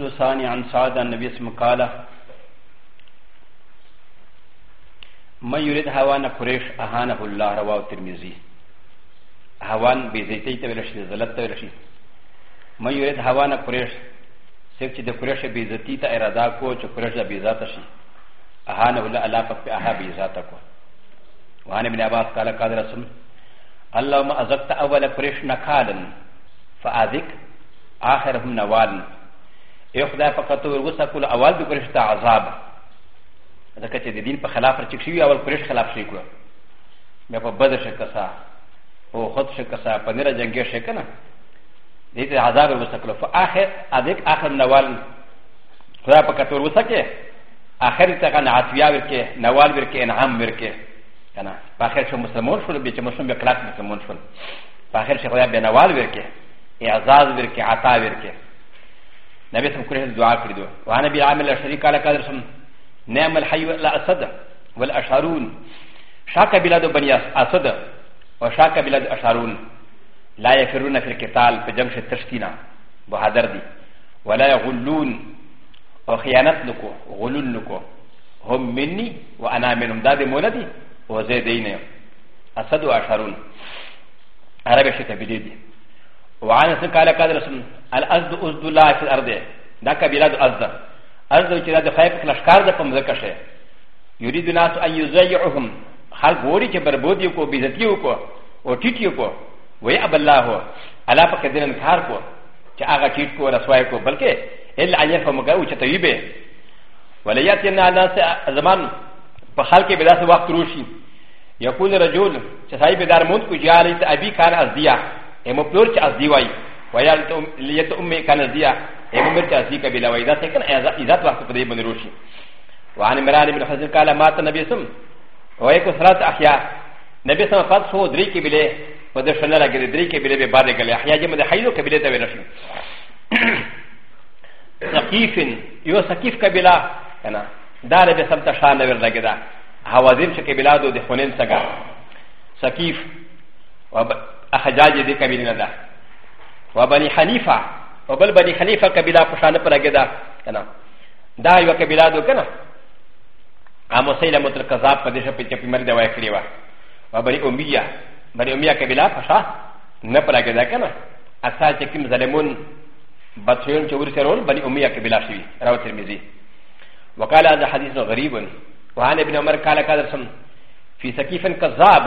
الفصل الثاني عن سعد النبي اسم قال من يريد هوان قريش أهانه الله رواه الترمذي هوان بزيتي تبلشي زلت تبلشي من يريد هوان قريش سيف چې د قریش بیزتی ته اراده کو چې قریش د بیزات شي اهانه الله الله پاک په اها بیزات کو وان ابن عباس قال قال رسول اللهم ازقت اول قریش نکالا فاذق اخرهم نوالا یو خدای په کتو ورغوسه کول اول به پرشت عذاب ځکه چې د دین په خلاف رچک شوی اول پرشت خلاف شي کړو بیا په بدر شکسا او خود شکسا په نره جنگې شکنه دې ته عذاب ورغوسه کول په اخر ادیک اخر نوال خدای په کتو ورغوسه کې اخر ته غن عطیا ورکه نوال ورکه انعام ورکه کنه په اخر شو مسلمان شول به چې مسلمان به کلاک مسلمان شول په اخر شو خدای به نوال ورکه اعزاز ورکه عطا ورکه نبي سم كره الدعاء كردو وعن أ عامر الشريك على كادر سم نعم الحي الاسد والاشارون شاك بلاد بني اسد وشاك بلاد اشارون لا يفرون في القتال في ن التشتينا بهادر دي ولا يغلون ن لكو غلون لكو هم مني وانا منهم داد مولدي وزيدين اسد واشارون عربي د ي وعن سكالا كادرسن الازد ازد الله في الارض دا كبيرة ازد ازد وكذا دفايق لشكار دا فمزكشه يريد الناس ان يزيعهم خلق وري كبربودي وكو بيزتي وكو وتيتي وكو ويأب الله على فكذن انكار كو كاغا تيت كو رسواي كو بل كي الا ان يفهم كاو تتويبه ولياتينا الناس زمان فخلق بلاس وقت روشي يقول رجل صاحب دار موت كو جاري ابي كان ازديا エモプロチアズディワイワイアルトリエトメカナディアエモメチアズディカビラワイダセカンエザトワスプレイブンルシワンメラリブルハズカラマタナビスムワイコスラタアヒアナビスムファツホーデリキビレパデシャナラゲデリキビレバレガレアヒアジムデハイドキビレタベラシサキフィンヨサキフカビラカナダレベサンタシャナベラゲダハワゼンシャキビラドデホネンサガサキフ و احجاج دي كبيرنا دا وبني حنيفة وبل بني حنيفة كبيرة بشانة بلغدا كنا دا يو كبيرة دو كنا عمو سيلة متر كذاب قدشة بيجا بمر دواء كريوا وبني أمية بني أمية كبيرة بشا نبلغدا كنا أساس كم ظلمون بطيون شور سرول بني أمية كبيرة شوي راو ترمزي وقال هذا حديث غريب وعن ابن عمر قال كذا في سكيف كذاب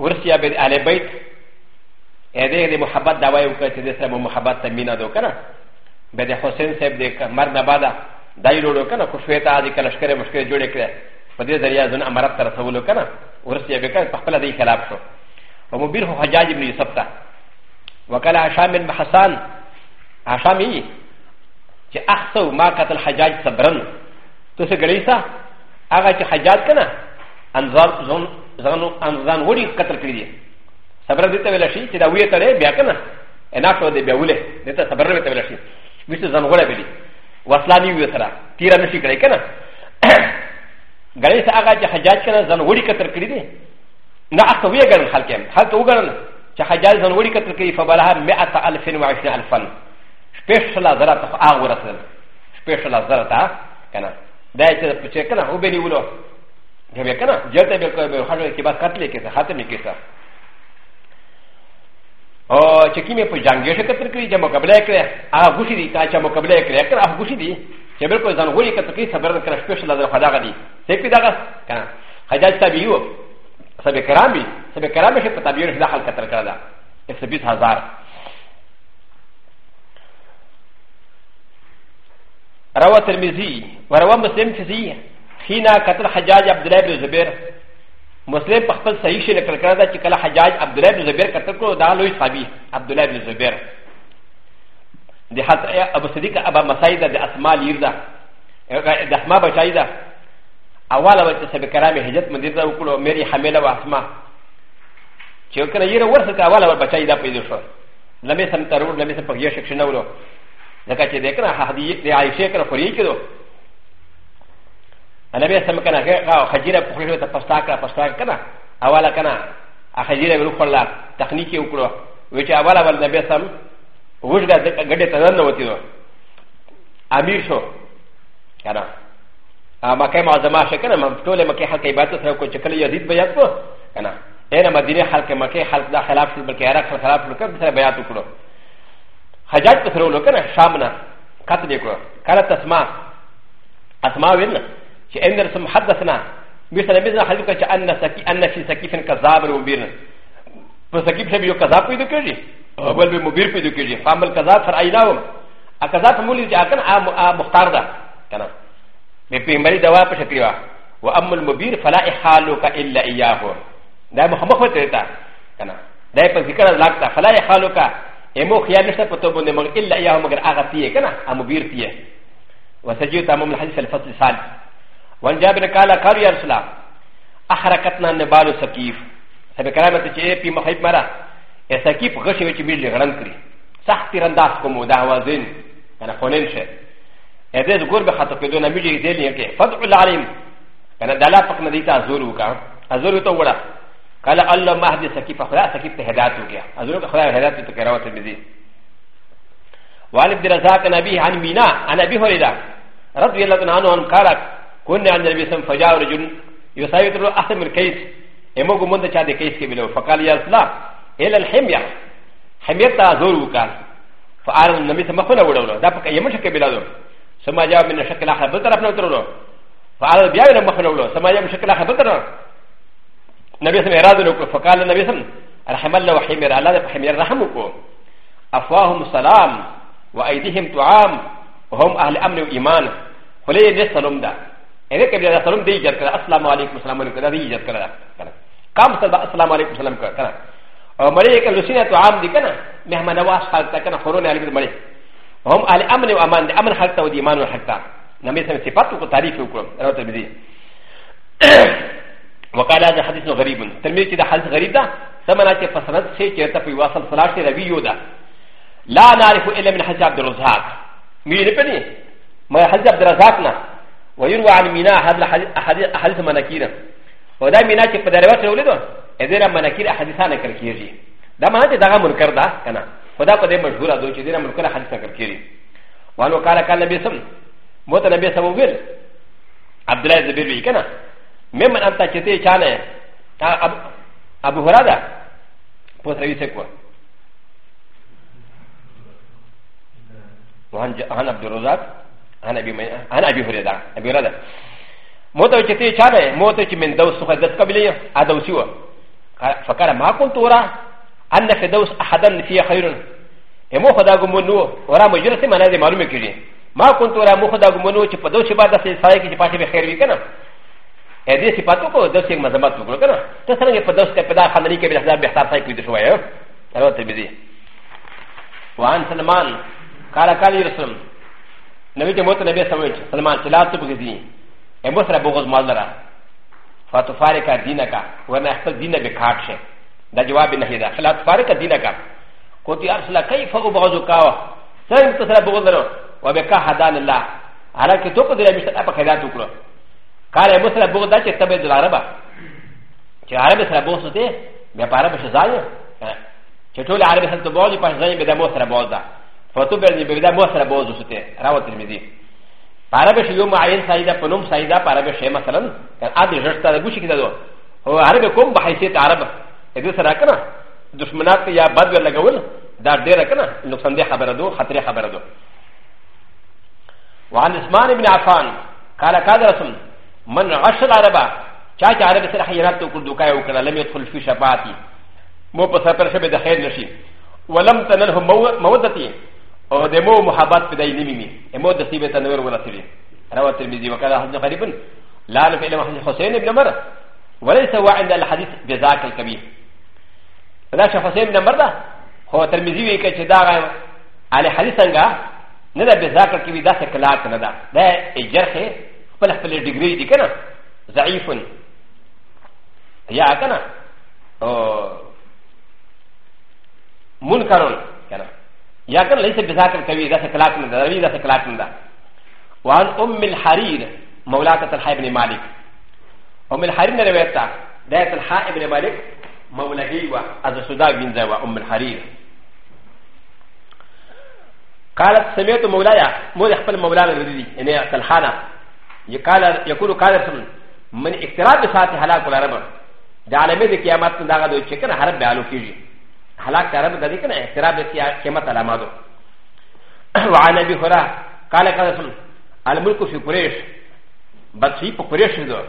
ورسیا به اهل بیت ا دې د محبت دا وایو کړه چې د سره محبت ته مینا دو کنه به د حسین صاحب د مرګ نه بعد دای لوړو کنه خو شوې ته د کلشکره مشکل جوړې کړه په دې ذریعہ ځن امرت تر رسولو کنه ورسیا به کړه په خپل دې خلاف شو او مبیر هو حجاج ابن یوسف ته وکلا هشام بن حسان هشامی چې اخسو ما قتل حجاج صبرن تو څه ګړې سا هغه چې حجاج کنه انزال زون ځان وړي قتل کړی دی صبر دې ته ویل شي چې دا وې تړې بیا کنه انا شو دې بیا ولې دې ته صبر دې ته ویل شي وېڅ ځان وړي به دي وسلامي وې سره تیر نشي کړی کنه غړې سره هغه چې حجاج کنه ځان وړي قتل کړی دی نه اخته وې ګرن خلک هم خلک وګرن چې حجاج ځان وړي قتل کړی فبلها 100000 و 20000 سپیشل زرا ته هغه ورسل سپیشل زرا ته کنه دا چې په چې کنه وبې نیولو ジャベカナ、ジャベカベハレキバカトリケ、ハテミキサ。おチキメプジャンゲシェクトリジャモカブレクレ、アブシディタチャモカブレクレ、アブシディ、ジャベコザンウリカトリサブルカラスペシャルアルファダガディ。セピダガス、カナ、ハジャタビユ、サベカラミ、サベカラミシェクタビユシダハルカタカダ、エクセビスハザー。روى الترمذي وروى مسلم في زيه حين قتل حجاج عبد الله بن زبير مسلم پخپل صحیح شي نقل کړه دا چې کله حجاج عبد الله بن زبير قتل کړو دا لوی صحابي عبد الله بن زبير د حضرت ابو صدیق ابا مسعید د اسماء لیر دا د اسماء بچای دا اوله وخت سبب کرام هجرت مندر دا وکړو مری حمله واسماء چې کله یې ورسه کا اوله بچای دا پیدا شو لمه سم ترور لمه سم په یو شک شنو لکه چې دکنه حدیث د عائشه کړه خوري کړه انا بیا سم کنه هغه خجیره په خلیو ته پستا کړه پستا کنه اواله کنه ا خجیره ورو خلا تخنیکی وکړو وچ اواله ول نبی سم وژګه د ګډه ته نه وتی نو امیر شو کنه ا مکه معظمه شکنه مې ټوله مکه حق عبادت سره کو چکل یزید بیا کو کنه انا مدینه حلقه مکه حلق دا خلاف شو بلکې عراق سره خلاف شو کړه سره بیات وکړو حجاج ته سره وکړه شامنا قتل وکړه کله تسمع اسماء وینه ش ا ن د ر س م حدثنا مثل مثل حديثك ن ا ن سكي أ ن ش ي سكيف كذاب ومبير ي شبي كذاب في ذكري اول آه. بمبير في ذكري فعمل كذاب فرأيناهم اكذاب مولي جاكن آه، آه، مختار ده كنا بمبري دواء بشكلها واما المبير فلا احالك الا اياه ده محمد فترتا كنا ده بذكر لاكتا فلا احالك امو خيانه فتوبون الا اياه مگر اغتيه كنا امبير فيه وسجلت امام الحديث الفصل الثالث والجابر قال قال يا رسول الله احركتنا نبال سكيف سبب كلامة تشيء في مخيب مرة سكيف غشي وچ ميل غران كري سخت رنداس كمو دعوازين أنا خونين شيء هذا زغور بخاطر كدونا ميجي ديل يكي فضع العليم أنا دلا فقنا ديتا أزور وكا أزور تو ولا قال الله ما هدي سكيف خلا سكيف تهدات وكيا أزور خلا هدات تكرا وتمزي وعن عبد الرزاق عن أبيه عن مينا عن أبي هريرة رضي الله عنه قال كنا عند النبي صلى الله عليه وسلم فجاء رجل يساوي تلو أحسن من كيس إما قمنا شاد كيس كبيرو فقال يا رسول الله إلى الحمية حمية تازور وكان فأنا النبي صلى الله عليه وسلم ودولو دا بك يمشي كبيرو ثم جاء من الشكل الآخر بطرف نوترو فأنا بيا من مخنا ولو ثم جاء من الشكل الآخر بطرف النبي صلى الله عليه وسلم فقال النبي صلى الله عليه وسلم رحم الله وحمير الله حمير رحمكم أفواهم سلام وأيديهم طعام وهم أهل أمن وإيمان خليه نسلم ده ا ل ك ب ي ا سلام دي جرى السلام عليكم السلام عليكم دي جرى كم سبع السلام عليكم السلام كرا ومريك لسينا تعام دي كنا مهما نواس حالتا كنا خرون عليك المريك هم على امن وامان دي امن حالتا ودي ايمان حالتا نمي سمي صفات وتعريف وكرم رواه الترمذي وقال هذا حديث غريب ترمذي كده حديث غريب ده سمعنا كيف فسرت شيء كده في واصل صلاه ربي يودا لا نعرف الا من حديث عبد الرزاق مين بني ما حديث عبد الرزاق ويروى عن مينا احاديث مناكير ودا مينا چې په دروازه ولید اذن مناكير احاديثانه کرکیږي دا معنی ته دا منکر ده کنه خدا په دې مشهور ده چې دې منکر حدیثه کرکیږي وانو قال قال نبی سم موته نبی سم ویل عبد الله زبیر وی کنه ممن انت چې ته چانه ابو هريره پوتوي سکو وان عبد الرزاق アナビフレダ、アビラダ。モトチテチャレ、モトチメンドウスハザスカビレアドウシュア。ファカラマコントラ、アンナフェドウスハダンフィアハイルン。エモハダゴモノ、オラマジュラセマナデマルミキリ。マコントラモハダゴモノチパドシバダセサイキパシビヘリケナ。エディシパトコ、ドシマザマトコロケナ。タサンゲパドステペダハナリケビラダビハサイキデシュワヨ。アロテビディ。ワンサルマン、カラカリルソン。نبي جمعت نبي سويت سلمان لا تبغضني امس رب بغض مال لرا فتفارق دينك وانا اخت دينك بكاك شيء ده جواب نهي ده فلا تفارق دينك كنت ارسل كيف ابغضك سلم تسرى بغض لرا وبكا هدان الله على كتب دي مش تبقى خيرات وكرو قال امس رب بغض ده تبع العرب چې عرب سره بوسته به عرب شزايه چې ټول عرب سره بوځي په ځای به د مو سره بوځه فتو بردي بدا موسر بوزو ستي راو الترمذي عربي شيو معين سايدا فنوم سايدا عربي شي مثلا كان ادي جرتا غوشي كده دو هو عربي كوم بحيثيت عرب ادي سرا كنا دشمنات يا بد ولا غول دا ديره كنا نقصان دي خبره دو خطر خبره دو وعن عثمان بن عفان قال قال رسول من عشر عربا چاچ عربي سره خيرات تو کردو کایو کړه لم يدخل في شفاعتي مو په سفر شبه د خیر نشي ولم تنله مودتي او د مو محبت په دای نمی می مو د سیبه تنور ورسلی رواه ترمذی وکړه حدیث غریب لا نفع الى حسین ابن عمر وليس هو عند الحديث بذاك الكبير دا شیخ حسین ابن عمر دا هو ترمذی وی کچ دا علی حدیث څنګه نه دا بذاك الكبير دا څه کلاک نه دا دا اجرخ خپل خپل ډیګری دی کنه ضعیف یا کنه او منکرون やかん ليس بذاك الكبير ذاك كلاكنا ذا ربي ذاك كلاكنا وعن أم الحرير مولاة الحي بن مالك أم الحرير نرويتا ذات الحي بن مالك مولهي وأز السوداء بن زوا أم الحرير قالت سمعت مولايا مولى خپل مولانا ردي ان تلحانا يقال يقول قال رسول من اقتراب ساعه هلاك العرب ده علامه قیامت دا غو چې کنه حرب به الو کیږي هلاك عرب ذلك كان اعتراف بقيمة الأمادو وعن أبي هريرة قال قال الملك في قريش بس في قريش دو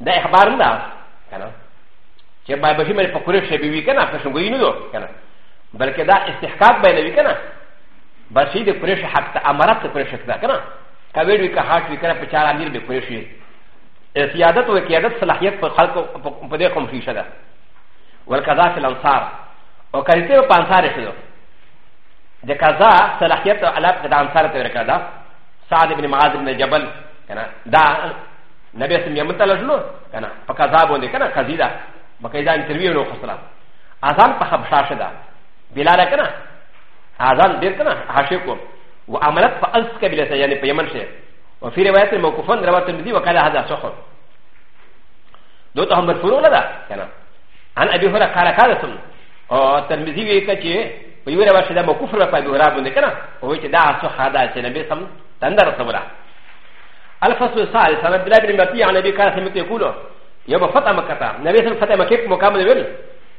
ده إخبار ده كان چې ما به مې په قریش شي بي کنه په څنګه یې نه دو کنه بلکې دا استحقاق به نه وي کنه بس دې قریش حق ته امارت ته قریش کړه کنه کبه دې که هاټ وکړه په چار امیر به قریش سیادت او قیادت صلاحیت په خلکو په دې قوم کې شته والكذا في الانصار وكالتي وانصار يخذوا د كذا صلاحيات علاقه د انصار تور كذا سعد بن معاذ بن جبل كان دا نبي اسم يمتل جلو كان فكذا بوندي كان كذيدا بكذا انترفيو نو خسرا اذان په حبشا شدا بلال كان اذان دير كان حاشيكو وعملت فالس قبيله يعني في يمن شيء وفي روايه موقوفا رواه الترمذي وقال هذا صحيح دوتهم مرفوع ولا لا كان ان ابي هريره قال كادتم او ترمذي وی کچې په یوه روایت دا موقوف را پای ګورا باندې کنه او چې دا څه حدا چې نبی سم تندر صبره الفصل الثالث عن عبد الله بن مطيع عن ابي قاسم يقول يوم فتح مكه نبي سم فتح مكه په مقام ویل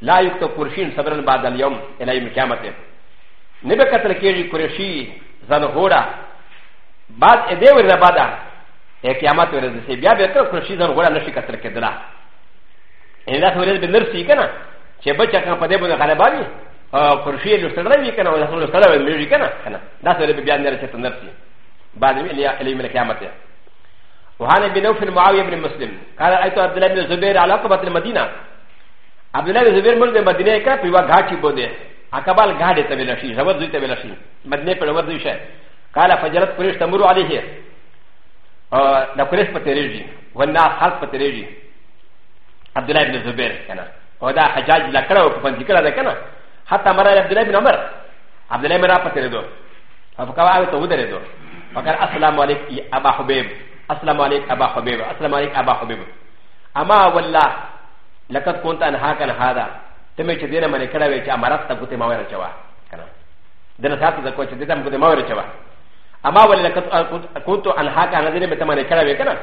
لا يكتب قرشين صبرا بعد اليوم الى يوم القيامه نبي قتل کېږي قرشي زنه هوړه بعد دې ورنه بعد قیامت ورځ سي بیا به تر قرشي زنه هوړه نشي قتل کېدلا ان دا خبره به نرسي کنه چې بچا کنه په دې باندې غلباني او کرشي لستړل وی کنه ولا خپل لستړل وی کنه کنه دا سره به بیان درته نرسي بعد وی الیا الی من قیامت وهان بن نوف معاويه بن مسلم قال ايت عبد الله بن زبير على قبه المدينه عبد الله بن زبير مل مدینه کا پیوا گھاٹی بودے اکبال گھاڑے تبے لشی زبر دوی تبے لشی مدینے پر ور دوی شے قال فجرت قريش تمر عليه اور دا قريش پتیریجی والناس خلق پتیریجی عبد الله بن زبير كان ودا حجاج لا كره وكفن ذكر ذا كان حتى مر عبد الله بن عمر عبد الله بن عمر تردو فقال أبي تودر دو فقال السلام عليك أبا حبيب السلام عليك أبا حبيب السلام عليك أبا حبيب أما والله لقد كنت أنهاك عن هذا تمي چدينه من كره وچ امرت تكوت ما ور چوا كان دنا سات تكوت چدينه من ما ور چوا اما ول لقد كنت انهاك عن ذي متمن كره وكنا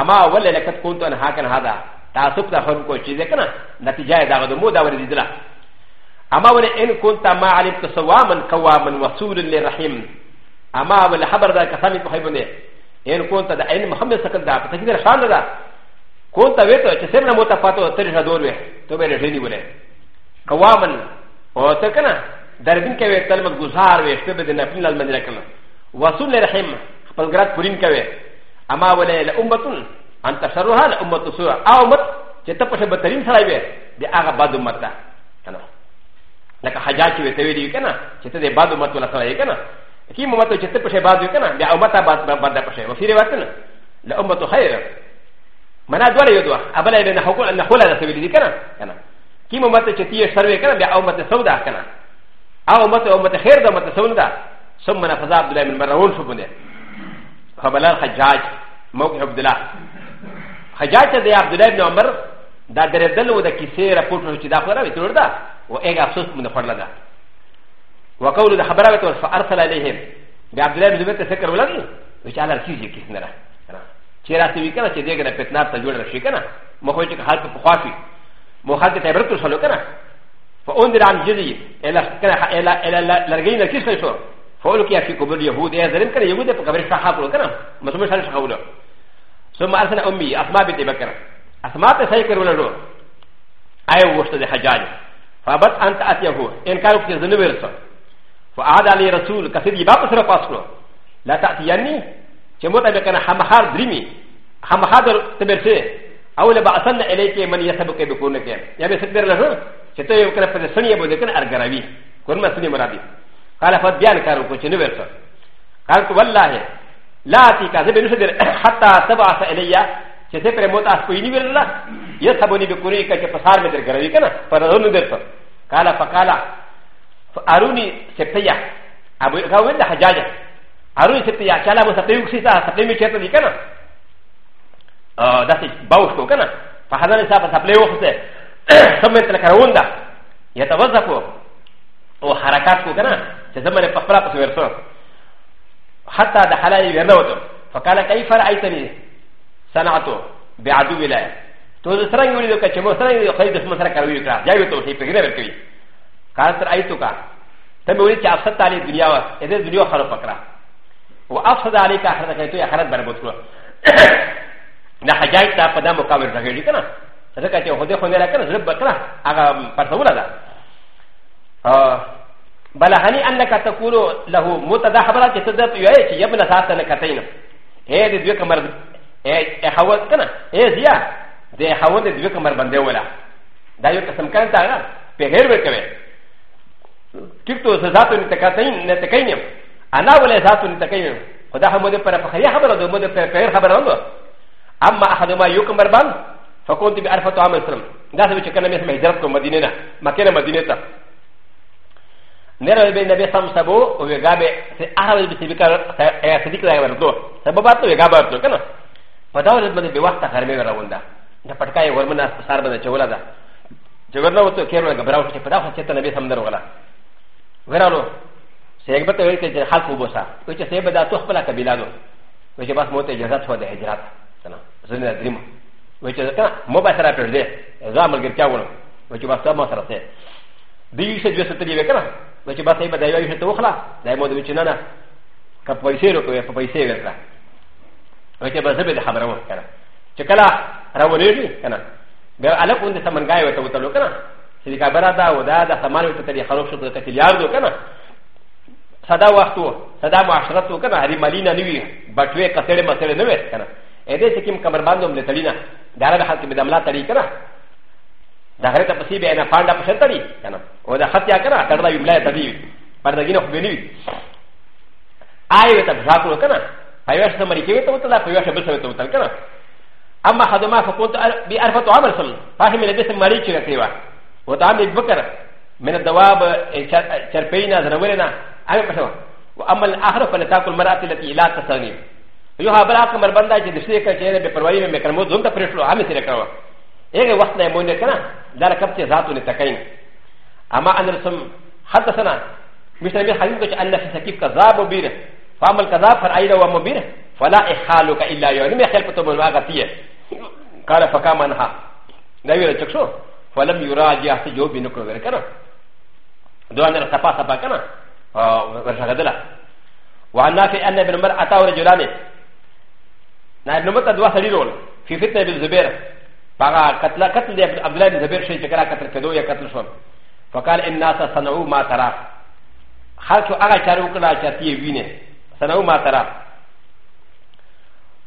اما ول لقد كنت انهاك عن هذا تعصب تفهم کو چیز کنا نتیجہ دا غد مو دا ور دیدلا اما ول ان كنت ما علمت سواما قواما وصول للرحم اما ول خبر دا قسم په خیبنه ان كنت دا ان محمد سکل دا پتہ کی شان دا كنت ویت چې سمنا متفاتو تر شادور وی تو به رټی وله قواما او ته کنا دربین کې وی تلمت گزار وی شپه د نفل المنزل کنا وصول للرحم خپل ګرات پورین کوي اما ول امتون ان تشرها ل امه سوى او مت چتپشه بترین سره وي د هغه بعد امته کنه لکه حجاج وي ته ویلي کنه چې ته د بعد امت ولا سره کنه کی امته چتپشه بعد وي کنه د امته بعد بعد پشه وفي روایت نه ل امه خير منا دوړ یو دوه ابل ابن حقول ان خلا ته ویلي کنه کنه کی امته چتیه سره کنه د امته سودا کنه او امته امته خير د امته سودا ثم نفذ عبد الله بن مرعون شو بنه فبلال حجاج موقع عبد الله حجاج ته د عبدالله ابن عمر دا درېدل و د کیسې راپورټ نو چې دا خبره وي تور ده او هغه افسوس مونږ خړل ده وقول د خبره وته فارسل الیهم د عبدالله ابن عمر ته فکر ولګي چې الله رسیږي کیسه نه چې راته وی کنه چې دغه نه پتنا ته جوړ شي کنه مخه چې حالت په خوافي مخه ته عبرت وسلو کنه فاندر عن جدي الى کنه الى الى لرګي نه کیسه شو فولو کې فی قبر يهود یا ظلم کنه يهود په قبر صحابه کنه مسلمان شخولو ثم ارسل امي اسماء بنت بكر اسماء تسيكر ولا نور اي وشت الحجاج فابت ان تاتيه ان كانوا في زنويرس فعاد علي رسول كثير يبقى سر فاسكو لا تاتيني كموتا بكنا حمحار دريمي حمحار تبرسي او لبعثن اليك من يسبك بكونك يا بسكر له شتو يمكن ان تسني ابو ذكر ارغراوي كون ما سني مرابي قال فبيان كارو كنويرس قال والله لا تيكا زبن سدر حتى تبعث اليا چې ته پر موت اس کوئی ویل نه یا سبونی به کوری کا چې پسار به درګروي کنه پر اون درته قال فقال اروني سپتيا ابو غاوند حجاج اروني سپتيا چلا مو سپتيو کسي تا سپتي می چته دي کنه ا داسې باوش کو کنه فحضر صاحب سپلي وخته سمت لکروندا يتوظفو او حرکت کو کنه چې زمره په خپل پس ورسره حتى دخل الى نوته فقال كيف رايتني صنعته بعدو الله تو سرنگ ولي دوكا چمو سرنگ دوكا خيد اسم سرنگ كروي كرا جاي تو شي پگنا ركوي قال تر ايتو كا تم ولي چا افسد علي دنيا وا اذا دنيا خرو پکرا وافسد عليك اخرت كاي تو اخرت بربط کرو نه حجاج تا پدا مقابل رغلي كنا ذكا چه خود خو نه را كنا زرب بكنا اغا پرتولا دا بلغني انك تقول له متدا خبرات تدب يا يا ابن ساعه نكتين ايه دي دوك مر ايه حوت كنا ايه زيا دي حوت دي دوك مر بندي ولا دا يو قسم كان تاغا بغير بكوي كيفتو ذاتو نتكاتين نتكاين انا ولا ذاتو نتكاين خدا حمد پر فخري خبر دو مد پر غير خبر اندو اما احد ما يو كمر بان فكنت بارفت عمل سلم دا سوي كنا مسمع هجرت کو مدينه مكه مدينه ネラベネベサムサボ、ウエガベ、アラビシビカ、エアシビカラド、サババト、ウエガバト、カナ。パダウルマネビワタ、ハメラウンダ。なパカイ、ウォルマナ、サーバー、チョウラダ。ジョガノト、ケロ、ブラウン、パダウン、セタネベサムダウラ。ウエラノ、セグバト、ウエケジャハコボサ、ウエチセバダト、パラカビラド、ウエチバスモテ、ジャザト、デヘジャタ、ズネズリム、ウエチザ、モバサラペルデ、ザムルギャウン、ウエチバスマサラセ。で、you should just tell you, و چې بس یې به دا یو شی ته وخله دا یې مو د وچې نه نه که په پیسې روکوې په پیسې ورکړه و چې بس زه به د خبره وم که نه چې کله راولېږي که نه بیا هلک غوندې سمنګای ورته وتلو که نه چې د خبره ده او دا د سامان ورته ترې خراب شو د کتلیاردو که نه ساده وخت و ساده معاشرت و که نه هرې مالي نه نه وي بټوې کڅړې مسړې نه وې که نه ا د ې چې کوم کمربند هم د تړي نه د عرب حال کې به د ملا تړي که نه د غره ته پسې بیا نه پانډه پسې تړي که نه و د حتیا کنه تړلا وی ملای تړلی وی پر دغه نه خو به نه وی آی وته ځاکو کنه پایوش ته مری کې وته وته لا پایوش به څه وته کنه اما خدما فقلت بي عرفت عمر صلى فاهم لدي سماري چي كريوا وتعمل بكر من الدواب شربينا زنورنا انا بسوا واما الاخر فلتاكل المراه التي لا تسالني يوها بلاك مربندا جي دشي كچير به پروايي ۾ ڪرمو زوم ته پرشلو عام سي رکھوا ايه وقت نه مونيا ڪنا دار کب چي ذاتو ني تکين اما ان رسم حدثنا مثل من حديث ان سكيف كذاب وبير فعمل كذاب فرايد ومبير فلا احالك الا يوم يخلق تمام غتيه قال فقام انها لا يرى تكسو فلم يراجع تجوب بنكر وركنا دوان رسفا سفا كنا ورشغدلا وعن نافع ان ابن مر اتى رجلان نائب نمت دوا سريرون في فتنه بالزبير فقال قتل قتل عبد الله بن زبير شيء كلا قتل كدو يا قتل شوم فقال الناس صنعوا ما ترى خلق اغا چارو کلا چتی وینه صنعوا ما ترى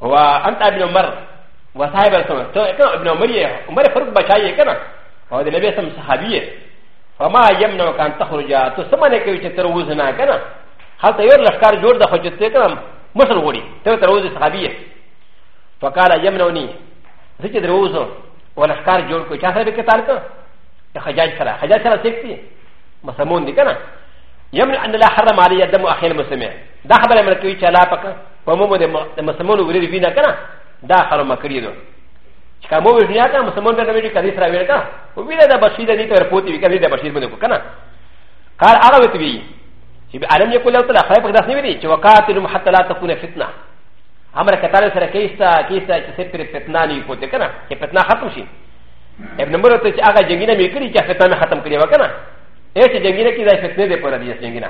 و انت ابن عمر و صاحب رسول تو کنا ابن عمر یہ عمر فرق بچائیے کنا اور نبی سم صحابی ہے فما یمنع کان تخرج تو سمنے کہ چ تر وزنا کنا حالت یور لشکار جوړ د خجت کنا مصر وڑی تو تر وز صحابی ہے فقال یمنونی ذکر روزو ولشکار جوړ کو چا سره کې تعلق حجاج سره حجاج سره سیک دی مسمون دی کنه یمن ان لا حرم علی دم اخی المسلمین دا خبره مله کوي چې لا پک په مو د مسمون ورې وینا کنه دا حرم کړی دو چې کوم وینا کنه مسمون ته ویډی کدي سره ویل کنه او ویل دا بشیر دی ته پوتی وی کدي دا بشیر باندې کنه کار هغه وتی وی چې علم یې کوله تعالی خیر پک داس نه وی چې وقاتلهم حتى لا تكون فتنه امر کتاره سره کیسه کیسه چې فتنه نه وي پوته کنه چې فتنه ختم شي ابن مرة تش آغا جنگينا ميكري چا فتنة ختم كري وكنا ايش جنگينا كي دا فتنة دي پورا دي جنگينا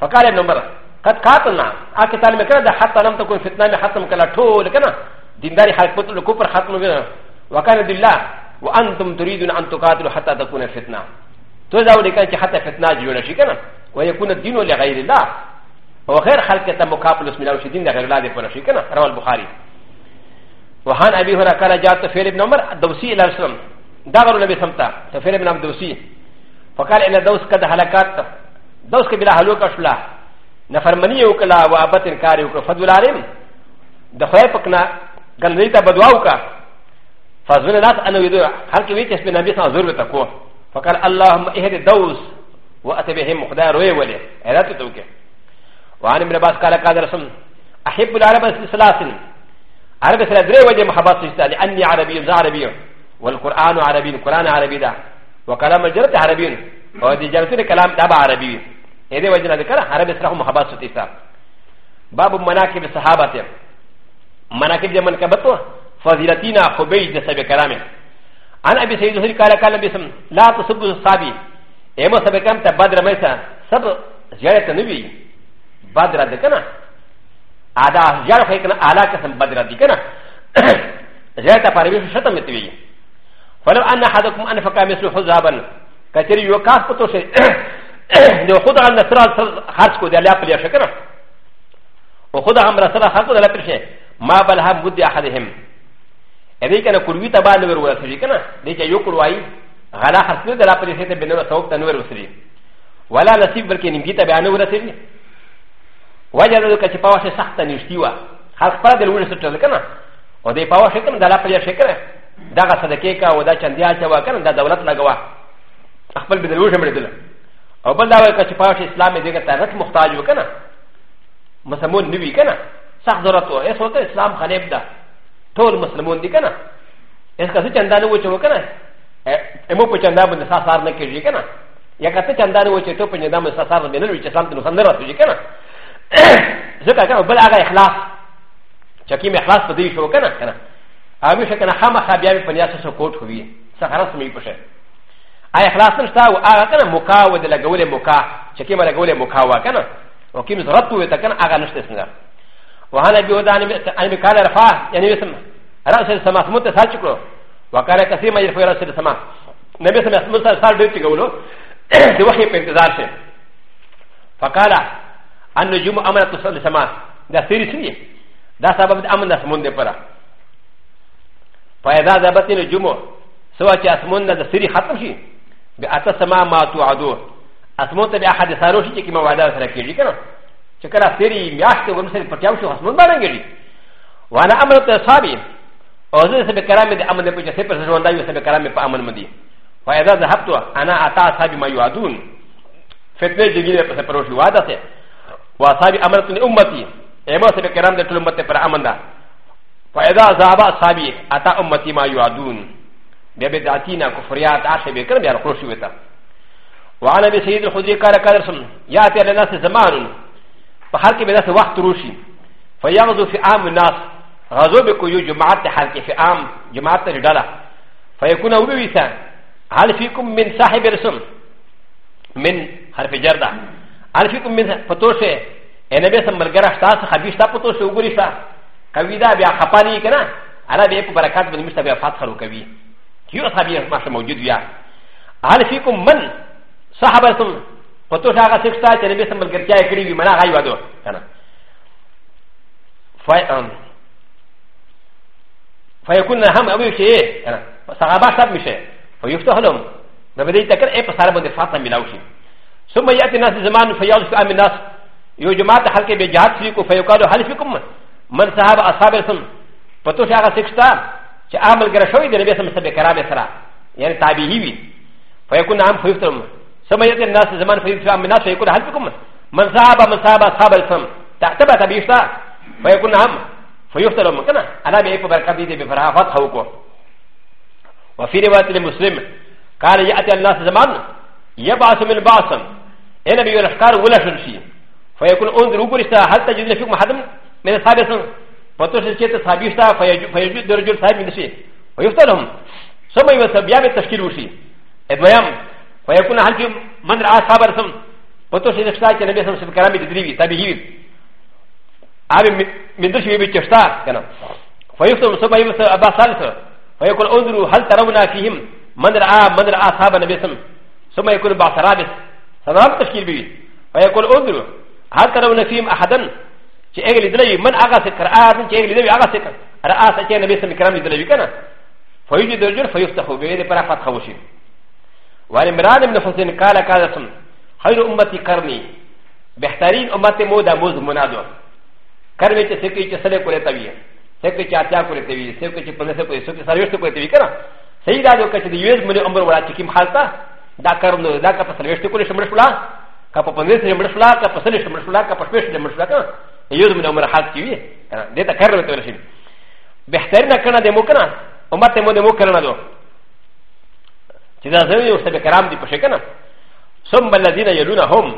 فقال ابن مرة قد قاتلنا آ كتان مكنا دا حتى لم تكن فتنة میں ختم كلا ٹھول كنا دینداری حق پتل کفر ختم كنا وكان بالله وانتم تريدون ان تقاتلوا حتى تكون فتنة تو دا ولي كان چا حتى فتنة جوڑا شي كنا ويكون الدين لغير الله وغير خلق تا مقابل اسم الله شي دين لغير الله دي پورا شي كنا رواه البخاري وهان ابي هنا كان جاءت فعل ابن عمر الدوسي الى الاسلام دار النبي سمتا فعل ابن عبد الدوسي فقال ان دوس قد هلكت دوس بلا هلوك اشلا نفرمني وكلا وابت انكار وكلا فضل العالم دخل فقنا قال ليتا بدواوك فظن الناس انه يدعو هل كويت اسم النبي صلى الله عليه وسلم فقال اللهم اهد دوس واتى بهم خدا روي ولي عرفت توكي وعن ابن عباس قال قال رسول احب العرب الثلاثين عربي سلا دري وجه محبات سيستا لأني عربي وزا و والقرآن عربي القرآن عربي دا ي الجرة عربي ودي جرتين كلام دابا عربي هذه وجهنا ذكر عربي سلا محبات سيستا باب مناكب الصحابة مناكب دي منكبته فضيلتنا خبيج دي سبي كلامه عن ا ل الهري قال قال بسم لا تصب الصحابي ايما سبي كلام تبادر ميسا سب زيارة ا بادر دكنا アダージャーヘイクのアラカスンバデラディケナゼータパリビシャタメティビフォルアンナハドコンアンファカミスルフォザーバンカテリヨカフォトシェのホダンナスラスハスコデラプリアシェケナオホダンナスラハスコデラプリシェマバルハムディアハディヘムエレケナコルウィタバーのウェルスリケナディケヨコワイガラハスコデラプリシェテベノサオクタノウェルスリ ولا نصيب بلكن يمكن تبعنا ولا سيدي ワジャルカチパワシサタニシティワハスパデルウィンセットルカナオデパワシェクンダラプリアシェクナダガサデケカウダチャンディアチャワカナダダウラタナガワアファルビデルウィンメデルオバダワカチパワシスラメディガタラクモタジュカナマサモンニビカナサザラトエソテスラムハネブダトウマスラモンディカナエスカセチャンダノウチョウカナエモプチャンダブンササーネケジカナヤカセチャンダノウチョウペンダムササーネルウィチャサントウサンダラトジカナ ځکه کنه بل هغه اخلاص چې کوم اخلاص په دې شو کنه کنه هغه شي کنه خامخا بیا په نیاس سره کوټ وي سخرس مې پشه آیا اخلاص نشته او هغه کنه موکا و د لګولې موکا چې کوم لګولې موکا وا کنه او کوم ضرورت وي ته کنه هغه نشته څنګه وهنا به ودان ان به کار رفع یعنی اسم راس السما سمته ساتھ کړو وکاله کثیر مې رفع راس السما نبی سمه سمته ساتھ ډېر چې ګولو د وحي په انتظار شه فقاله ان نجوم امنه تصل السماء دا سيري سيري دا سبب امن اسمون دي پرا فاذا ذهبت نجوم سوا چه اسمون دا سيري ختم شي بأتا السماء ما توعدو اسمون ته احد سارو شي چې ما وعده سره کیږي کنه چې کله سيري میاشت ورم سره پټیاو شو اسمون باندې کیږي وانا امنه تصابي او زه سبه کرامه دي امن په چې سپر ژوند دی سبه کرامه په امن مدي فاذا ذهبت انا اتا اصحابي ما يعدون فتنه جګیره په سپروش وعده سره و أ ص ح ب ي امتي اما سبكرام لكل امتي فرامنا ف إ ذ ا أ م ت امتي ما يعدون ببدعتنا كفريات عشر بكرم يا رسول الله وعن ابي سيد الخدري قال كارسون ياتي على الناس زمان فحالك بناس وقت روشي فياخذوا في عام الناس غزو بكيو جماعه حالك في عام جماعه رجاله فيكون ابو هل فيكم من صاحب الرسول من حرف جرده アルフィクミンパトシェエネベスマルガラスタスハビスタポトシュウグリサカビダビアカパニーキナアラビエプバラカツブミスタビアファツハロカビキヨサビアマシャモジュディアアルフィクムンサハバスムパトシャガセクタチエネベスマルガリアキリビマラハイワドファイアンファイアクナハムアウィシエサハバスタミシェファイフトハロム ن ب د ي ت ك ر ا ب ص ا ر ب د ف ا ت م ي ل ا و ش ي ثم ياتي الناس زمان فيعرف عام الناس يجمع ف بجهات فيكم فيقال هل فيكم من صحاب اصحابكم فتوش هذا سكتا عمل غرشوي للنبي ك الله عليه وسلم كرامه سرا يعني تابعي فيكون عام فيفتم ثم ياتي الناس زمان فيعرف عام الناس فيقول هل فيكم من صحاب من صحاب اصحابكم تعتبر تبيشتا فيكون عام فيفتم كنا على بيكم بركاته بفرحه فتحوكم وفي روايه المسلم قال ياتي الناس زمان يبعث من بعثم انا بيولحكار ولا شنشي فيكون انظر وقرشتا هل تجد لفيك محدم من اصحاب اسم فتوشي شيء صحابي شتا فيجد رجل صحابي من شيء ويفتلهم ثم يوسف يابي التشكيل وشي ادويام فيكون هل من رأى صحاب اسم فتوشي شتا كان نبي اسم سبكرامي تدريبي تابيهي ابي من درشي بيتشتا كان فيفتلهم ثم يوسف ابا ثالثة فيكون انظروا هل ترون فيهم من رأى من رأى صحاب النبي اسم ثم يكون بعد رابط سبب تشكيل به ويقول ادرو هل ترون فيهم احدا شيء لدلي من اغا سكر اذن شيء لدلي اغا سكر راس شيء النبي صلى الله عليه وسلم كان فيجد الرجل فيفتح به لبرا فتح وشي والمران بن حسين قال كاذا خير امتي قرني بهترين امتي مودا موز منادو کرمی چې سکه چې سره کوله توی سکه چې اتیا کوله توی سکه چې پنځه کوله سکه سره یو څه کوله توی کنه صحیح دا جو کچې یوز مله عمر ولا چې کیم حالت だからのだかパスレスティコレシムシュラーカポポネスレムシュラーカパスレシムシュラーカパスレシムシュラーユーミナムラハキウィーデタカラメトレシムベテルナカナデモカナオマテモデモカナドチザゼミウステカランディパシェカナソンバラディナユルナホーム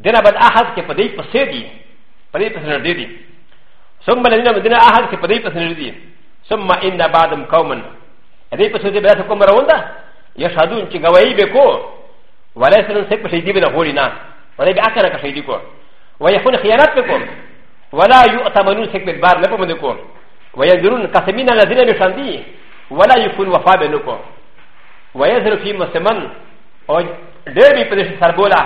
デナバアハキパディパセディパディパセディソンバラディナムディナアハキパディパセディソンマインダバダムカウマンアディパセディベラトコマラウンダ يشهدون چې غوي به کو ولا سنن سيك شهيدي بنا غورينا ولا بأكنا كشهيدي کو ويكون خيانات بكم ولا يؤتمنون سيك بالبار لكم منكم وينذرون قسمين الذين بشاندي ولا يكون وفاء بينكم ويذر في مسلمان او ډېر به پدې سربولا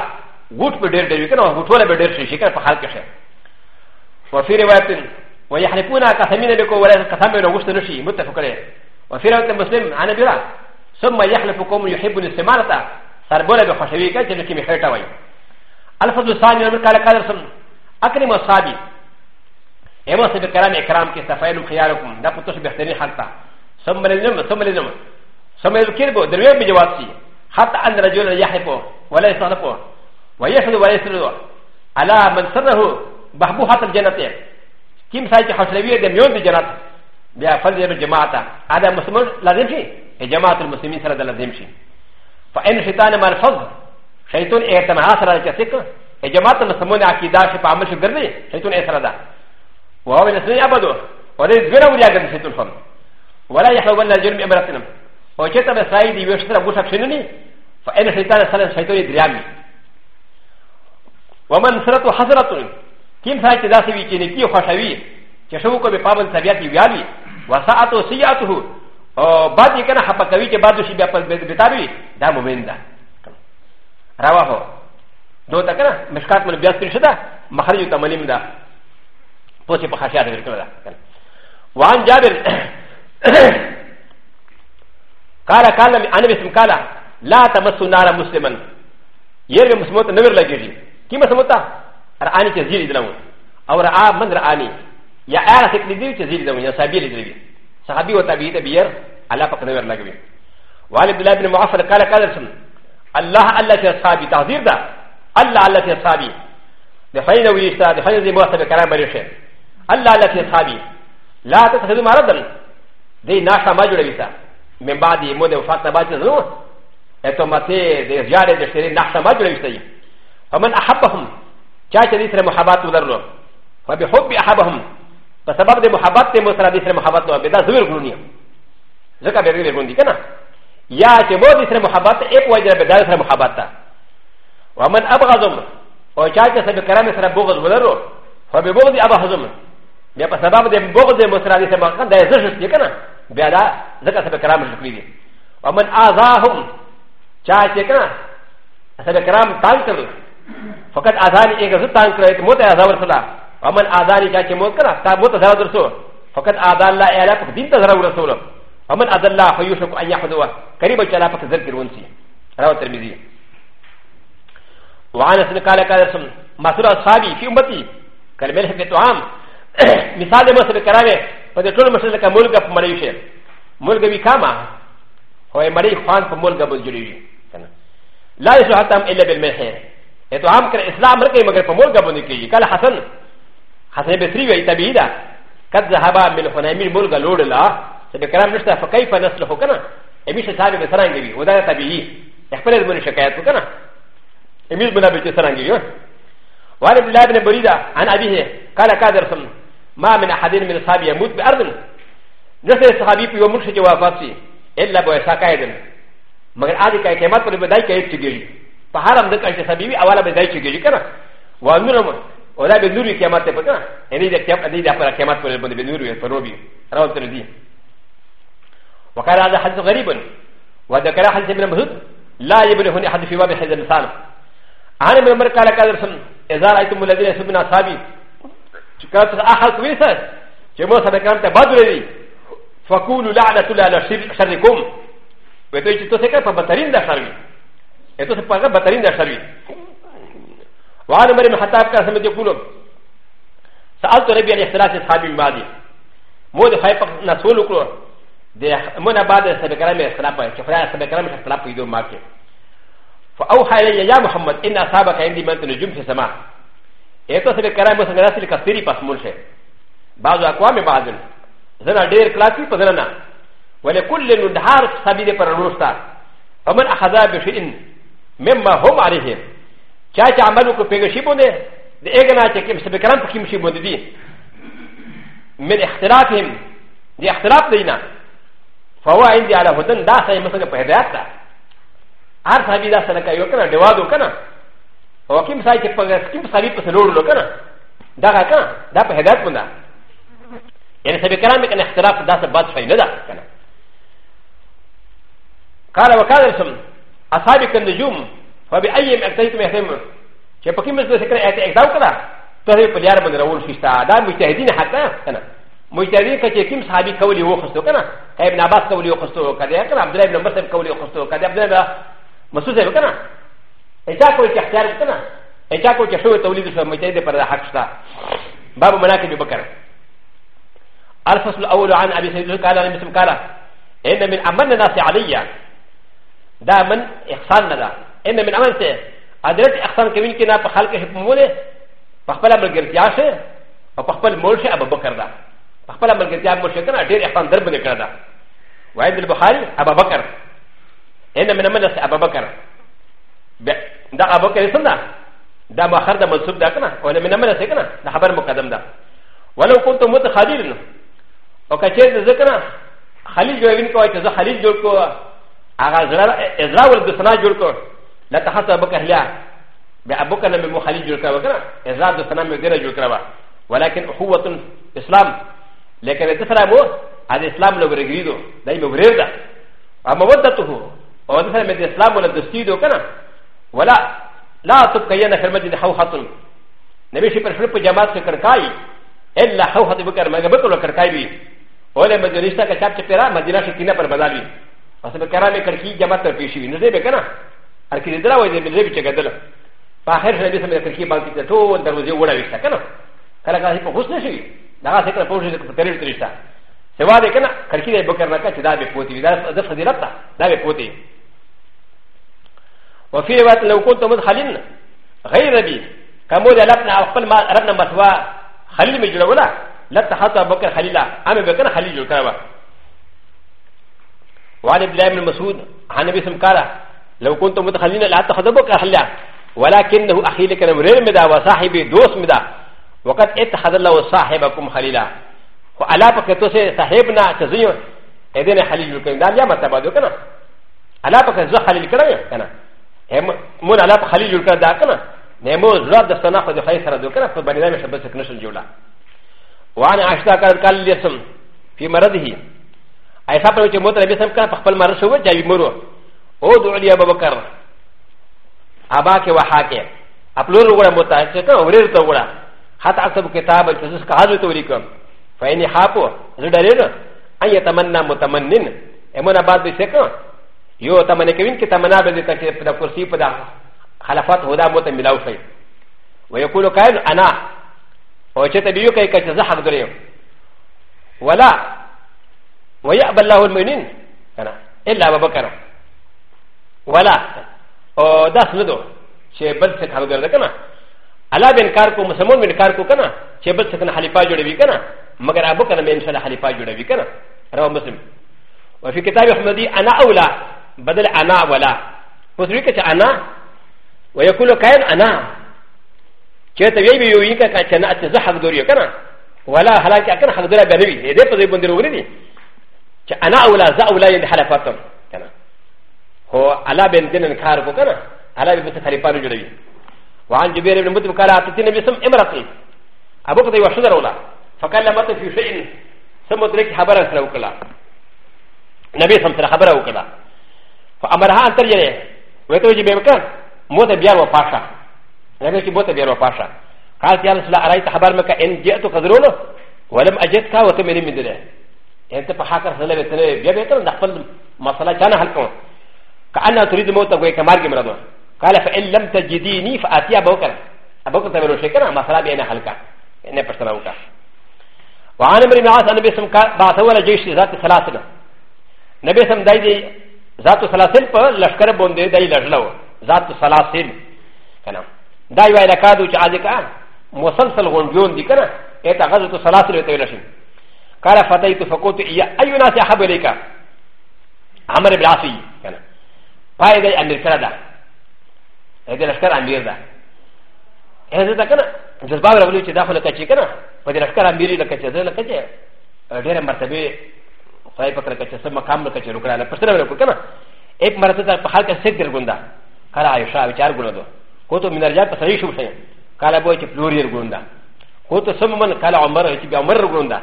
غوټ په ډېر ډېر کنه غوټوله به ډېر شي کنه په حال کې شه وفي روایت ويحلفون قسمين بكم ولا قسم بينكم غوښتنه شي متفق عليه وفي روایت مسلم عن ابي هريره ثم يحلفكم يحب الاستمارة سربولا بخشوي كي تنكي مخيطة وي الفضل الثاني نمر قال قدر سم أكرم أصحابي اما سب كلام إكرام كي استفايلوا خياركم دا قطوش بيخترين حالتا ثم لنم ثم لنم ثم يذكربو درويب بجواسي حتى أن رجل يحلفه ولا يصنفه ويحلو ولا يسرده على من سره بحبو حتى الجنة كم سايك حسلوية دميون دي جنات بيا فلد جماعتا هذا مسلمان لازم شيء جماعة المسلمين سرد لازم شي فإن شيطان مالفظ شيطان اعتماع إيه سرد كسيك إيه جماعة المسلمون عقيدة شفا عمل شو قرده شيطان اعتماع إيه وهو من السنين أبدو وليس غير وليا قرد شيطان فم ولا يحلون الجرم أمرتنا وشيطان بسعيد يوشتر أبوش أبشنني فإن شيطان سرد شيطان يدريامي ومن سرد حضرته كم ساعة داسي ويكينيكي وخشوي كشوكو بفامل سبياتي ويالي وساعته سيئته او بعد یې کنه حبه کوي چې بعد شي بیا په بتاوي دا مؤمن ده رواه دو ته کنه مشکات من بیا سپیر شده مخرج ته ملیم ده پوسې په خاصه ده کړه وان جابر قال قال انا بسم قال لا تمسوا نار مسلما يرمي مسلمات نور لجيجي كما سمتا راني كزيري دلو او رعا من راني يا عارف كذي كزيري دلو يا سابيل دلو صحابي وتابعي تبير على فقد نور لغوي وعلى عبد الله بن معافر قال قادرسن الله الله في اصحابي تحذير ده الله الله في اصحابي دفعين ويشتا دفعين زي مواسم كلام بريشه الله الله في اصحابي لا تتخذوا مرضا دي ناشا ما جوڑويتا من بعد مود وفات نبات نزلو اتوماتي دي زيارة ما فمن محبات په سبب د محبت ته مسره د سره محبت نو به دا زویر ګلونی ځکه به ویل ګوندی کنه یا چې مو د سره محبت ایک وجه به دا سره محبت تا ومن ابغضهم او چا چې سبب کرامه سره بغض ولرو خو به بغض ابغضهم بیا په سبب د بغض مسره د سره محبت دا زشت دی کنه بیا دا ځکه سبب کرامه شکلی دی ومن اذاهم چا چې کنه سبب کرام تانګ کړل فقط اذان یې ګزو تانګ کړی ته مو ته اذا ورسلا ومن آذاني جاكي موكرا تا متزار درسو فقد آذان لا إعلا فقد دين تزرع رسوله ومن آذان لا فيوشك أن يأخذوه قريبا جلا فقد ذكر ونسي رواه الترمذي وعن سن قال قال سم مسرا صابي في امتي كلمه حق توام مثال مسر کرامه پد ټول مسر کا ملک په مړی شه ملک وی کاما هو مړی خوان په ملک به جوړیږي لا يسو حتم الا بالمحر اتوام کر اسلام رکه مگر په ملک باندې کیږي قال حسن حسن بسري وي تبعي ده قد ذهب من حنيمين ملك لور الله سبكرام نشتا فكيف نسله كنا اميش صاحب بسرانجي بي وده تبعي اخبر المن شكايته كنا اميش بنا بيت سرانجي وعن ابن الله بن بريدة عن أبيه قال كادر سم ما من أحد من الصحاب يموت بأرض نسل الصحابي في يوم مرشد وفاتي إلا بويسا قائدا مگر آدي كاي كيمات پر بداي كاي تجيري فهرم دكا شسابي أولا بداي تجيري كنا وأنه و لا بنوري كيامات تبقى اني ذا كيام اني ذا فرا كيامات فرا بنوري يعني فروبي راو تردي وكان هذا حديث غريب وهذا كان حديث ابن مسعود لا يبني هنا حد في باب هذا المثال عن ابن عمر قال قال رسول اذا رايتم الذين يسبون اصحابي كانت اخر كويسه جماعه كانت بدري فقولوا لعنه الله على شركم وتجد تسكت فبترين ذا شرمي エトセパがバタリンダシャリー。وعن عمر بن الخطاب كان سمعت يقول سالت ربي عن اختلاف اصحاب الماضي مو د خيف نسول وکړو د مونږ بعد سبق رامي اختلاف چې فرا سبق رامي اختلاف پیدا ما کې فاوحى الي يا محمد ان اصحابك عندي من نجوم في السماء ایتو سبق رامي څنګه راسل کثيري پس مول شي بعض اقوام بعض زنا ډیر کلاکی په زنا ولكل ندهار سبيل پر روستا ومن اخذها بشيء مما هم عليه チャチャアマルコペグシボネ、デエガナチェキムセベカランプキムシボネディ。メディアテラフィム、ディアテラフィナ。ファワインディアラフォデンダーサイムセガペデアタ。アサビダサラカヨカナ、デワドカナ。オキムサイチェパガスキムサリプセロールカナ。ダガカ、ダペデアトナ。エセベカランメカナテラフダサバツファイナダカナ。カラワカラソン、アサビカンデジュム。فبأي مكتب مهم شبكي مثل سكر اعتقاد كذا تهي بليار من رؤول في استعداد مجتهدين حتى أنا مجتهدين كتير صحابي كولي وخصتو كنا ابن عباس كولي وخصتو كذا كنا عبد الله بن مسلم كولي وخصتو كذا عبد الله مسوس كنا إذا كل اختيار كنا إذا كل شو توليد في مجتهد برا حق شتا باب مناكب بكر الفصل الأول عن أبي سعيد قال عن مسلم قال إن من أمن الناس عليا دا من إحسان ندا ان من عمل ته ادرت احسان کوي کې نه په خلق حکمونه په خپل ملګرتیا شه او په خپل مول شه ابو بکر دا په خپل ملګرتیا مو شه کنه ډیر احسان درب نه کړدا وعند البخاري ابو بکر ان من عمل ته ابو بکر دا ابو بکر څنګه دا مؤخر دا منصوب دا کنه او من عمل ته کنه دا خبر مقدم ده ولو كنت متخاذل او کچې ذکر خلیل جوړین کوي ته خلیل جوړ کو هغه ازرا ازرا ول د سنا جوړ کو لا تحسب بك اهلها بابوك انا بمخالي جوكرا وكرا ازاد السلام غير جوكرا ولكن اخوة اسلام لكن الاسلام هو هذا اسلام لو بريدو دائما بريدا اما ودته او هذا من الاسلام ولا تستيدو كنا ولا لا تبقين في المدينة حوحة نبي شي برشلب جماعة كركاي الا حوحة بكر ما بكر كركاي بي ولا مدينة كشاب شكرا مدينة شكينا پر بدالي فسبكرا بكركي جماعة ترپیشی نزي بكنا アキリドラウェイでビチェガドラ。パヘルセミセミキバンキタトウ、ダウジウォラウィサカノ。カラカヒポホスネシー、ナガセカポジティブテレビタ。セワディケナ、カキレボカナカチダビポティ、ダファディラタ、ダビポティ。وفي وقت لو كنت مدخلين غير ربي كمود لبنا أقبل ما ربنا مسوى خليل مجلولا لا تحط بكر خليلا أما بكر خليل الكلام وعن ابن مسعود عن ابي سمكاره لو كنت متخلين لا تخذبك اهلا ولكنه اخي لك نمرير مدى وصاحبي دوس مدى وقد اتخذ الله صاحبكم خليلا وعلى فكتو صاحبنا تزيو اذن خليل كن دار يا متبادو كنا على فكتو خليل كنا كنا من على خليل كنا دا كنا نمو زراد دستنا خذ خير سره دو كنا فبني دام شبس كنشن جولا وانا عشتا كان قال لي في مرضه اي صاحب موت ربي سم كان فخبل مرض شو جاي مرو او د علي ابو بکر ابا کې وحاکه خپل وګړه متاسکه اورې ته وګړه حتی عصب کتاب چې څه کاږي ته ولیکم فاین حاپو زه ډارې نه اي تمنا متمنن امونه بعد به څه یو تمنا کوي کې تمنا به دې کچې په کرسي په خلافت هدا مت ملاو شي ويقول قائل انا او چې ته دیو کوي کچې زه حق درې ولا ويقبل الله المؤمنين الا ابو بکر ولا او دا سندو چې بل څه کار ګرځي کنه الله به انکار کو مسلمان به انکار کو کنه چې بل څه کنه خلیفہ جوړوي کنه مگر ابو کنه به ان شاء الله خلیفہ جوړوي کنه رواه مسلم وفي كتاب احمدي انا اولى بدل انا ولا پوسوي کې انا ويقول كائن انا چې ته وی وی وی کنه چې نه ته زه حق دوري کنه ولا هلاك کنه حق دوري به نه وي دې په دې باندې وګورئ چې انا اولى ذا اولى الحلفاتم هو على بنتين انكار بكره على بنت خليفه رجلي وعن جبير بن مطلب قال اعطيتني باسم امرتي ابو قتيبه وشذر ولا فكلمته في شيء ثم ادرك خبر اسره وكلا النبي صلى الله عليه وسلم خبره وكلا فامرها ان ترجع ويتوجي بك موت بيان وفاشا النبي صلى الله عليه وسلم قالت يا رسول الله ارايت خبر مكه ان جئت قدرونه ولم اجدك وتمني من ذلك انت فحاكر سلبي تنبي بيا بيتر نحفل مساله كان هلكم ا كأنها تريد موت أبوي كمارج مرادو قال فإن لم تجديني فأتي أبوكر أبوكر تبرو شكرا ما صلى بينا حلقة إنه بشتنا وكا وعن أمر بن عاص أن بسم بعثوا لجيش ذات سلاسل نبي سم داي دي ذات سلاسل پر لشکر بوندے داي لجلو ذات سلاسل کنا داي وای لکادو چا ذکا مسلسل غنجون دي کنا ایت غزت سلاسل تے لشن قال فتيت فقلت يا اينا سحب اليك عمر بن عاص کنا パイでアメリカだ。エデラスカラミルダ。エデラカナ、ジャズバーラブリッチダフォルカチキナ、パデラスカラミルダカチェザーカチェ、エデラマタビ、ファイパカチェサマカムカチェルカラ、パセラブルカナ、エクマラタパハカセクルグンダ、カライシャー、チャーグルド、コトミナジャパサリシューシェン、カラボイチプルリルグンダ、コトサマンカラオマラチビアマルグンダ、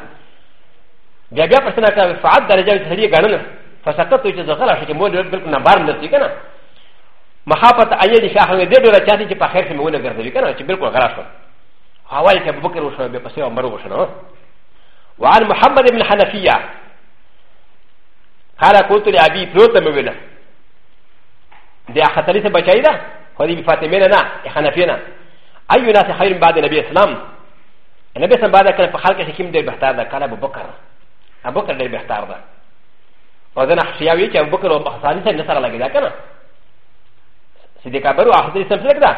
ジャビアパセナカファーダレジャー、サリガナ。فسقط چې زغلا شي چې مول بالکل نه بار نتی کنه محبت اې دي شاه نه دې ډول چا دي چې په خیر کې مونږ ګرځوي کنه چې بالکل غلا شو اول کې ابوبکر وشو به پسې عمر وشو وعن محمد بن حنفيه قال قلت لابي فروت مولا دي خطري ته بچای دا خو دې فاطمه نه حنفيه نه اي ناس خير بعد النبي اسلام النبي اسلام بعد کله په خلق حکیم دې بهتر دا کله ابوبکر ابوبکر دې بهتر ده و ذ ن ح ش ي ا و ي ك ا بكر و حسان سن نسر لك ذاك انا سيدك ابر و احد سن لك ذا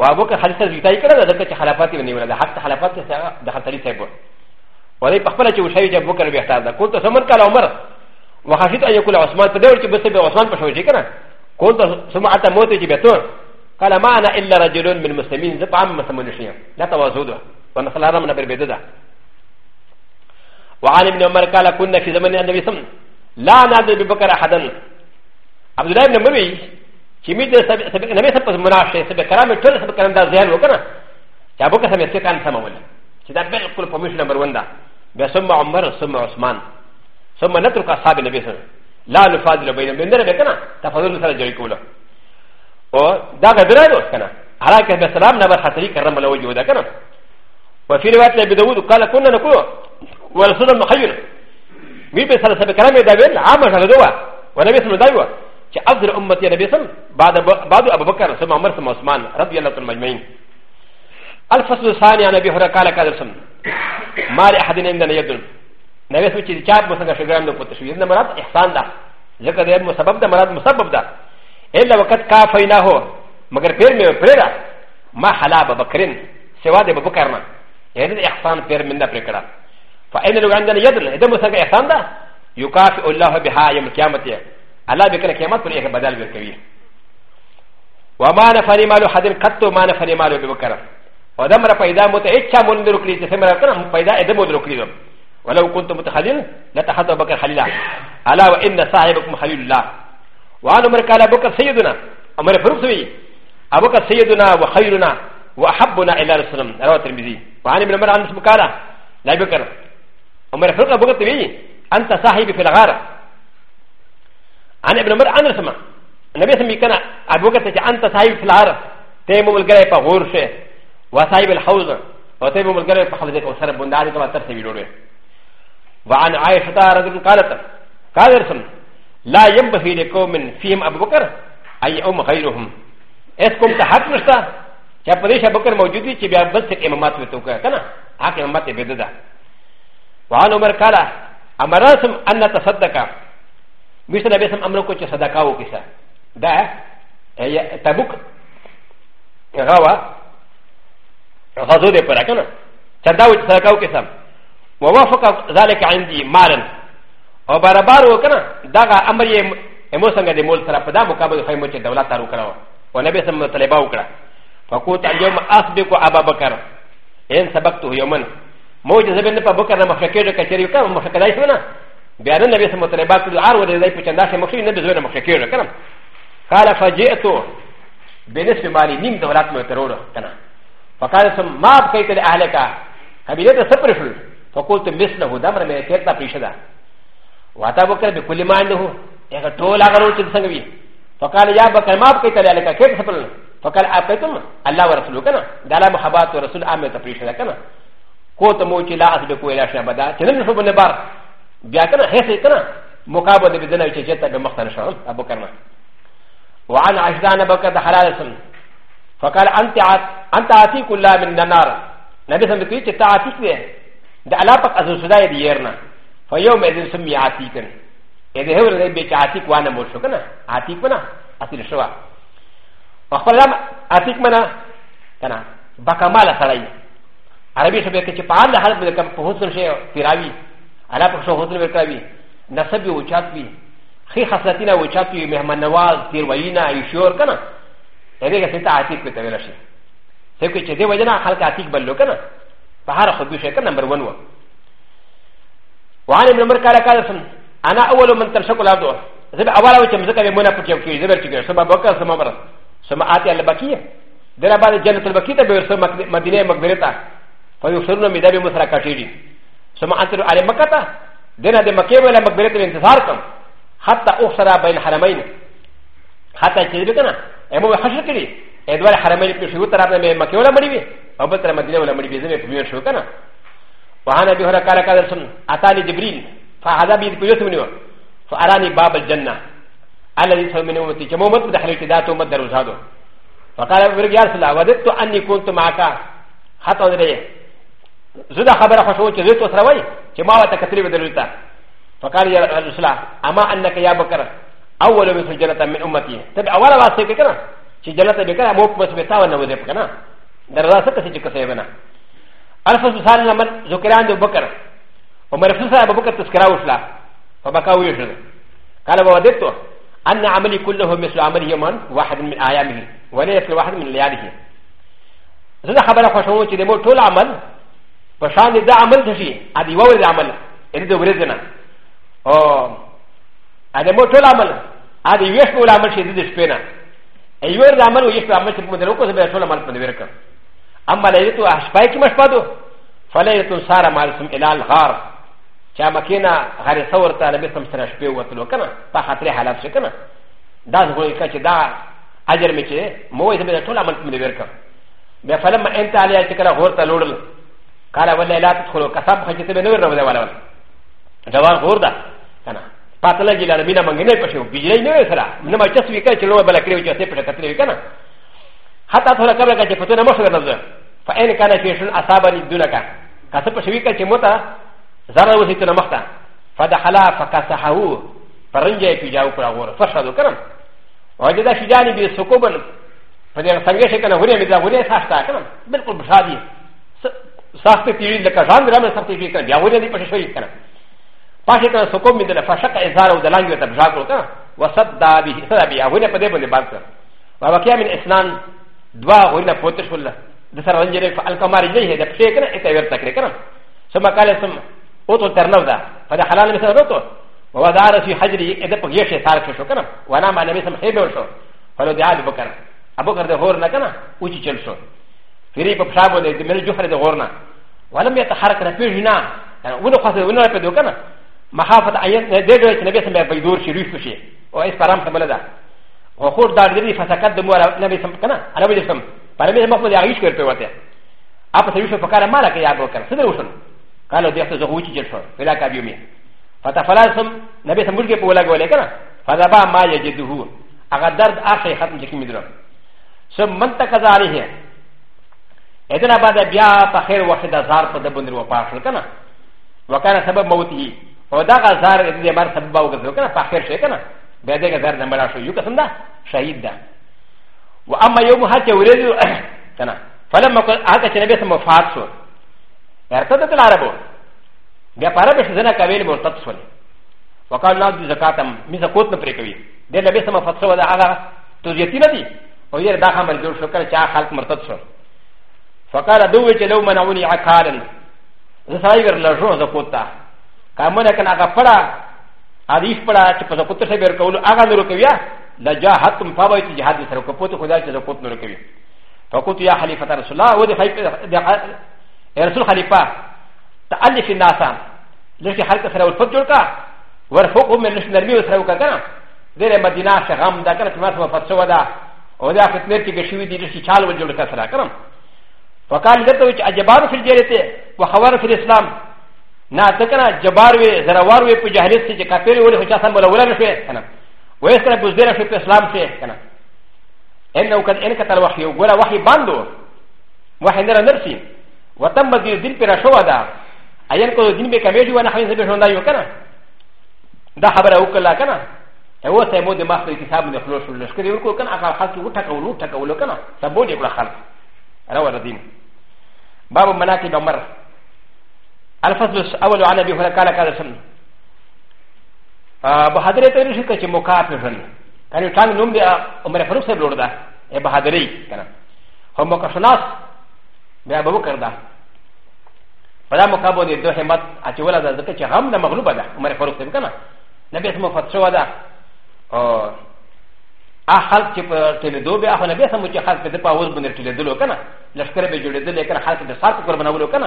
و بكر حديث زيتاي كذا ذاك حلفاتي من يولا حتى حلفاتي دخلت لي سيبو و ذي بقبل جو شيء جاب بكر بيحتاج ذا كنت سمن قال عمر و خشيت ان يكون عثمان فدور بس عثمان فشوجي كنا كنت سمعت موتي بيتون قال ما انا الا رجل من المسلمين زب عم مسلمون شيئا لا توازوده وانا خلاص انا من بربيده وعن ابن عمر قال كنا في زمن النبي صلى الله عليه وسلم لا نادى ببكر احدا عبد الله بن مري كميد سبك نمي سبك مناشي سبك كلام تول سبك كلام دا زيان وكنا يا بوكا سمي سكان سماول كذا بالكل بوميشن نمبر 1 دا بسم عمر ثم عثمان ثم نترك اصحاب النبي صلى الله عليه وسلم لا نفاضل بينهم بندر بكنا تفاضل سر جوي كولا او دا غدرا دو كنا حالك بسلام نبر خطري كرم لو وجودا كنا وفي روايه ابي داود قال كنا نقول ورسول مخير みべさらさべからめだべん、あまじゃどわ、わらべさまだわ、ちあずるおまてやべさん、ばだばあばかん、そままさまさまん、らびやなとまいめん。アルファスサーニアナビホラカラカルソン、マリアハディネンダネドン、ナベスウチチャームサガシュガンドポテシュウィンダマラッ、エサンダ、ザカデムサバブダマラッムサバブダ、エラワカカファイナホ、マガペルメプレラ、マハラババクリン、セワデババカナ、エレエサンペルメンダプレカラ。فإن لو عندنا يدل إذا مثلا إحسان ده يكافئ الله بها يوم القيامة الله بكرة قيامة فليه بدل بالكبير وما نفني مال حد قط ما نفني مال ببكرة ودم را پیدا مت اچھا من درو کلی سے مرا کنا پیدا ادم درو کلی ولو كنت متخلل لتخذ بكر خليلا الا وان صاحبكم خليل الله وانا عمر قال بكر سيدنا عمر فاروق سوي ابو بكر سيدنا وخيرنا واحبنا الى رسول الله رواه الترمذي وعن ابن عمر عن اسم قال لا بكر عمر فرق بغت بي انت صاحبي في الغار انا ابن عمر انا سما النبي سمي كان ابوكت انت صاحبي في الغار تيمم الغري فغورشه وصاحب الحوض وتيمم الغري فخلدك وسر بنداري كما ترسبي لوري وعن عائشه رضي الله قالت قال رسم لا ينبغي لقوم فيهم ابو بكر اي ام غيرهم اسكم تحت نشتا يا بديش ابو بكر موجودي چې بیا بس امامات وته کنه حق امامات بددا وعن عمر قال امرسم ان نتصدق مثل بسم امركو چه صدقه وكسا دا تبوك غوا غزو دي پرا کنه چنداو چه صدقه وكسا ووافق ذلك عندي مالا او برابر وکنه دا امر یې مو څنګه د مول سره په دا مقابل خیم چې دولت تارو کړو او نبی سم طلبه وکړه فقوت اليوم اسبق ابا بکر ان سبقته يومن もうじゃべんぱぼかなまかけるかけるかもかけないそうな。ビアンのベスもてればくるあわでぷちゃんだしもしんでべなまかけるかな。カラファジェト、ベネスマリ、ニンドラットのテローかな。ファカラスマーケットでアレカ、カビレットセプリフル、ファコルトミスのウダムレメケッタプリシャダ。ワタボカルビクリマンドウ、エガトラガロチンサンビ。ファカラヤバカマーケットでアレカケットセプリフル、ファカラアペトム、アラワラスルカナ、ダラムハバトラスルアメタプリシャダカナ。こうともちらあすべこやしゃばだ。チェンジフォブネバー。ビアカナヘセカナ。モカボデビデナイチェッタベマスターシャン、アボカナ。ワンアシダナバカダハラソン。ファカラアンタアティクラミンナナラ。ナビサンビチェタアティクレ。ダアラパカズスダイディエナ。ファヨメディスミアティクン。エデヘブルビチアティクワナモシュカナ。アティクナ。アティシュワ。ファカラアティクマナ。バカマラサライ。عربي شبه كي پال هر بل كم حسن شي تراوي على پخشو حسن بكراوي نسب وچات بي خي خصلتنا وچات بي مهمان نواز تیر وینا يشور كنا هذه كي ستا عتيق كي تولى شي سيب كي چه دي وجنا خلق عتيق بلو كنا فهر خود بي شي كنا نمبر 1 و وعن ابن عمر قال قال انا اول من ترشق الارض زب اول وچ مزك بي مونا پچو كي زبر چي سبا بكر سما بر سما اتي البقيه درا بعد جنت البقيه تبير سما مدينه مقبره فيصرنا من دابي مسرى كاتيري ثم أنتر على مكة دينا دي مكة ولا مقبلة انتصاركم حتى أخسر بين حرمين حتى يتجدنا أمو حشر كري إدوار حرمين في شهود ترابنا من مكة ولا مريبي أو بطر مدينة ولا مريبي زمي في ميون شوكنا وعن أبي هريرة قال قال رسول أتاني جبريل فهذا بيد كيوس منه فأراني باب الجنة الذي سوى من أمتي جمومت بدخلت ذات أمت دروزادو فقال يا رسول الله وددت أني كنت معك حتى أدري زه دا خبره خوښوم چې زه تو سره وای چې ما ورته کتلې و درلته فقال يا رسول الله اما انك يا بكر اول من الجنه من امتي تب اول واسطه کې کنه چې جنت به کنه مو په سمتا و نه وځي کنه درځه څه چې کسې ونه الفس مثال لمن ذکران ابو بکر عمر فسا ابو بکر تذکرہ وشلا فبكى ويشل قال ووددت ان عملي كله مثل عمل يوم واحد من ايامه وليس واحد من لياله زه خبره خوښوم چې د مو ټول عمل パシャンディダーマルトシー、アディワウダマル、エリドウレズナ。おアデモトラマル、アディウエスコラマルシーズディスペナ。エユエラマルウエスラマルシームデロコズベソラマルプネベルカ。アンバレイトアスパイキマスパド、ファレイトサラマルスムエランハー。チャマキナ、ハリソウタ、レベスムセラシペウトロカナ、パハテレハラシェカナ。ダズゴリカチダー、アジャメチェ、モイズメラトラマルプネベルカ。ファレマエンタリアチェカラホータロール。قال ولا لا تدخلوا كسب خجت بن ور ولا ولا جواب غوردا انا فاطمه جل ربنا من غنى كشو بجلي نو سرا من ما تسوي كان شنو بلا كريو جسي بلا كتني كان حتى ترى قبل كان فتنا ما شغل نظر فان كان في شن اصابني دونك كسب شوي كان موتا زرا وسيتنا مختا فدخل فكسحه فرنجا في جاو كرا غور فشادو كرم وجد شجاني بسكوبن فدي سنگه شكنا هوري مدا هوري ساشتا كرم بالكل بشادي سخت تیوین لکه ژان درامه سخت تیوین کنه بیا ونه دی پښه شوی کنه پښه کنه سکو می دل فشق ازار او دلانګ ته بجا کړو کنه وصد به صدا بیا ونه په دې باندې باندې کړ واقعا من اسنان دوا غوینه پوت شول د سره رنجره فالکمار الیه د پښه کنه اته ورته کړ کنه سم کاله سم او تو ترنو دا فدا حلال می سره تو وودار فی حجری اته په یشه سار شو کنه وانا ما نبی سم هیلو شو فلو دی ابو بکر ابو بکر د هور نه کنه اوچی چل شو فری په پښابو دې مل جوهر د غورنه ولم يتحرك نفيجنا ونقصد ونرفض وكنا مخافة أن يدرج النبي سمع بيدور شيء ريش بشيء وإيش فرام تملدا وخور دار دري فسكت دمو على النبي سمع كنا أنا بيجي سمع فرمي سمع مخلد يعيش كير بيوته أبا سيوش فكار ما لك يا أبو كنا سدر وشن قالوا ديخت زغوتي جلسون فلا كابيومي فتفلاسم نبي سمع مرجع بولا قولي كنا فذبا ما يجده أغدرد آخر ختم جكي مدرم ثم من تكذا عليه ا د ن ا بعد بیا په خیر وخت د زار په د بندر و پاشل کنه وکانه سبب موت هی او دا غزار دې بار سبب او غزو کنه په خیر شي کنه بیا دې غزار نه مړ شو یو کسم دا شهید ده و اما یوم هته ورید کنه فلما هغه چې نبی سم وفات شو ارتد تل عربو بیا پاره به څنګه کویل مرتد شو وقال الله دې زکاتم می زکوت نه پرې کوي دې نبی سم وفات شو دا هغه تو یتینه دي او یې دا هم جوړ شو کړ چې خلک مرتد شو فقال دوي چې لو منعوني عقارن زه سړی ور لږو زه کوتا کامنه کنه هغه پړه حدیث پړه چې په کوت څه بیر کول هغه نور کوي لا جاهتم فبای چې جهاد سره کو پته خدای چې کوت نور کوي فقلت يا خليفه رسول الله ودي رسول خليفه تالف الناس لكي حلقه سره الفجر کا ورفقهم من نرمي سره وکړه دغه مدینه شغم دا کنه چې ما څه فتسو ده او دا فتنه کې شوې دي چې چال وجوړ کا سره کړم وقال لتوج اجبار في الجريته وخبر في الاسلام نا تكنا جبار وي زروار وي في جهلت سي كافر ولا حچا سن ولا ولا شي كنا ويسر بزدر في الاسلام شي كنا انه قد ان كتر وحي ولا وحي باندو وحي نرى نفسي وتم دي دين پر شو دا اين کو دين به کمیج وانا حين سبه شوندا یو کنا دا خبر او کلا کنا هو سمو د مخ کتاب نه خلوص لشکري وکړه کنا هغه خاص وټکول وټکول کنا سبو دې کړه خلک روى الدين باب مناكب عمر الفصل الاول عن ابي هريره قال قال سن بهادري ته رشي کچ مکافر سن کله ټنګ نوم دی عمر فاروق صاحب لور دا اے بهادری کنه هم مکشناس بیا ابو بکر دا پدا مکابو دی دو همت اچولا دا دکه چې هم نه مغلوبه ده عمر فاروق صاحب کنه نبی اسمه فتشوا ده او アハルチプテレドビアハネベサムチハルペデパウズブネテレドロケナ、レスクレベジュレデレケナハルペデサクコバナウロケナ、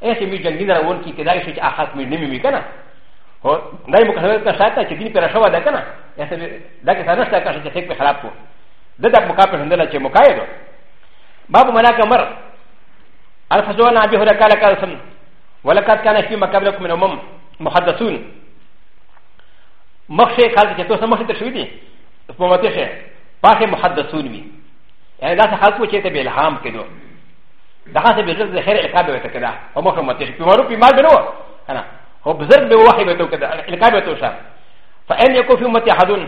エシミジャンギナウォンキキダイシチアハルミニミケナ、ダイモカルカサタチギリペラシャワデケナ、エセダケサナスタカシチテクハラポ、デダモカペンデラチェモカイド、バブマラカマラ、アルファゾーナビホラカラカルソン、ウォラカカナシマカブロクメノモン、モハダソン、マシェカルチェトサマシテシュディ。په متخه پاکه محدثون وي یعنی دا څه خلکو چې ته به الهام کړو دا څه به زړه خیر الکاب وته کړه او مخه متخه په مرو په ما غنو انا هو بزرگ به وحی به تو کړه الکاب وته شه فان یکو فی امتی احدن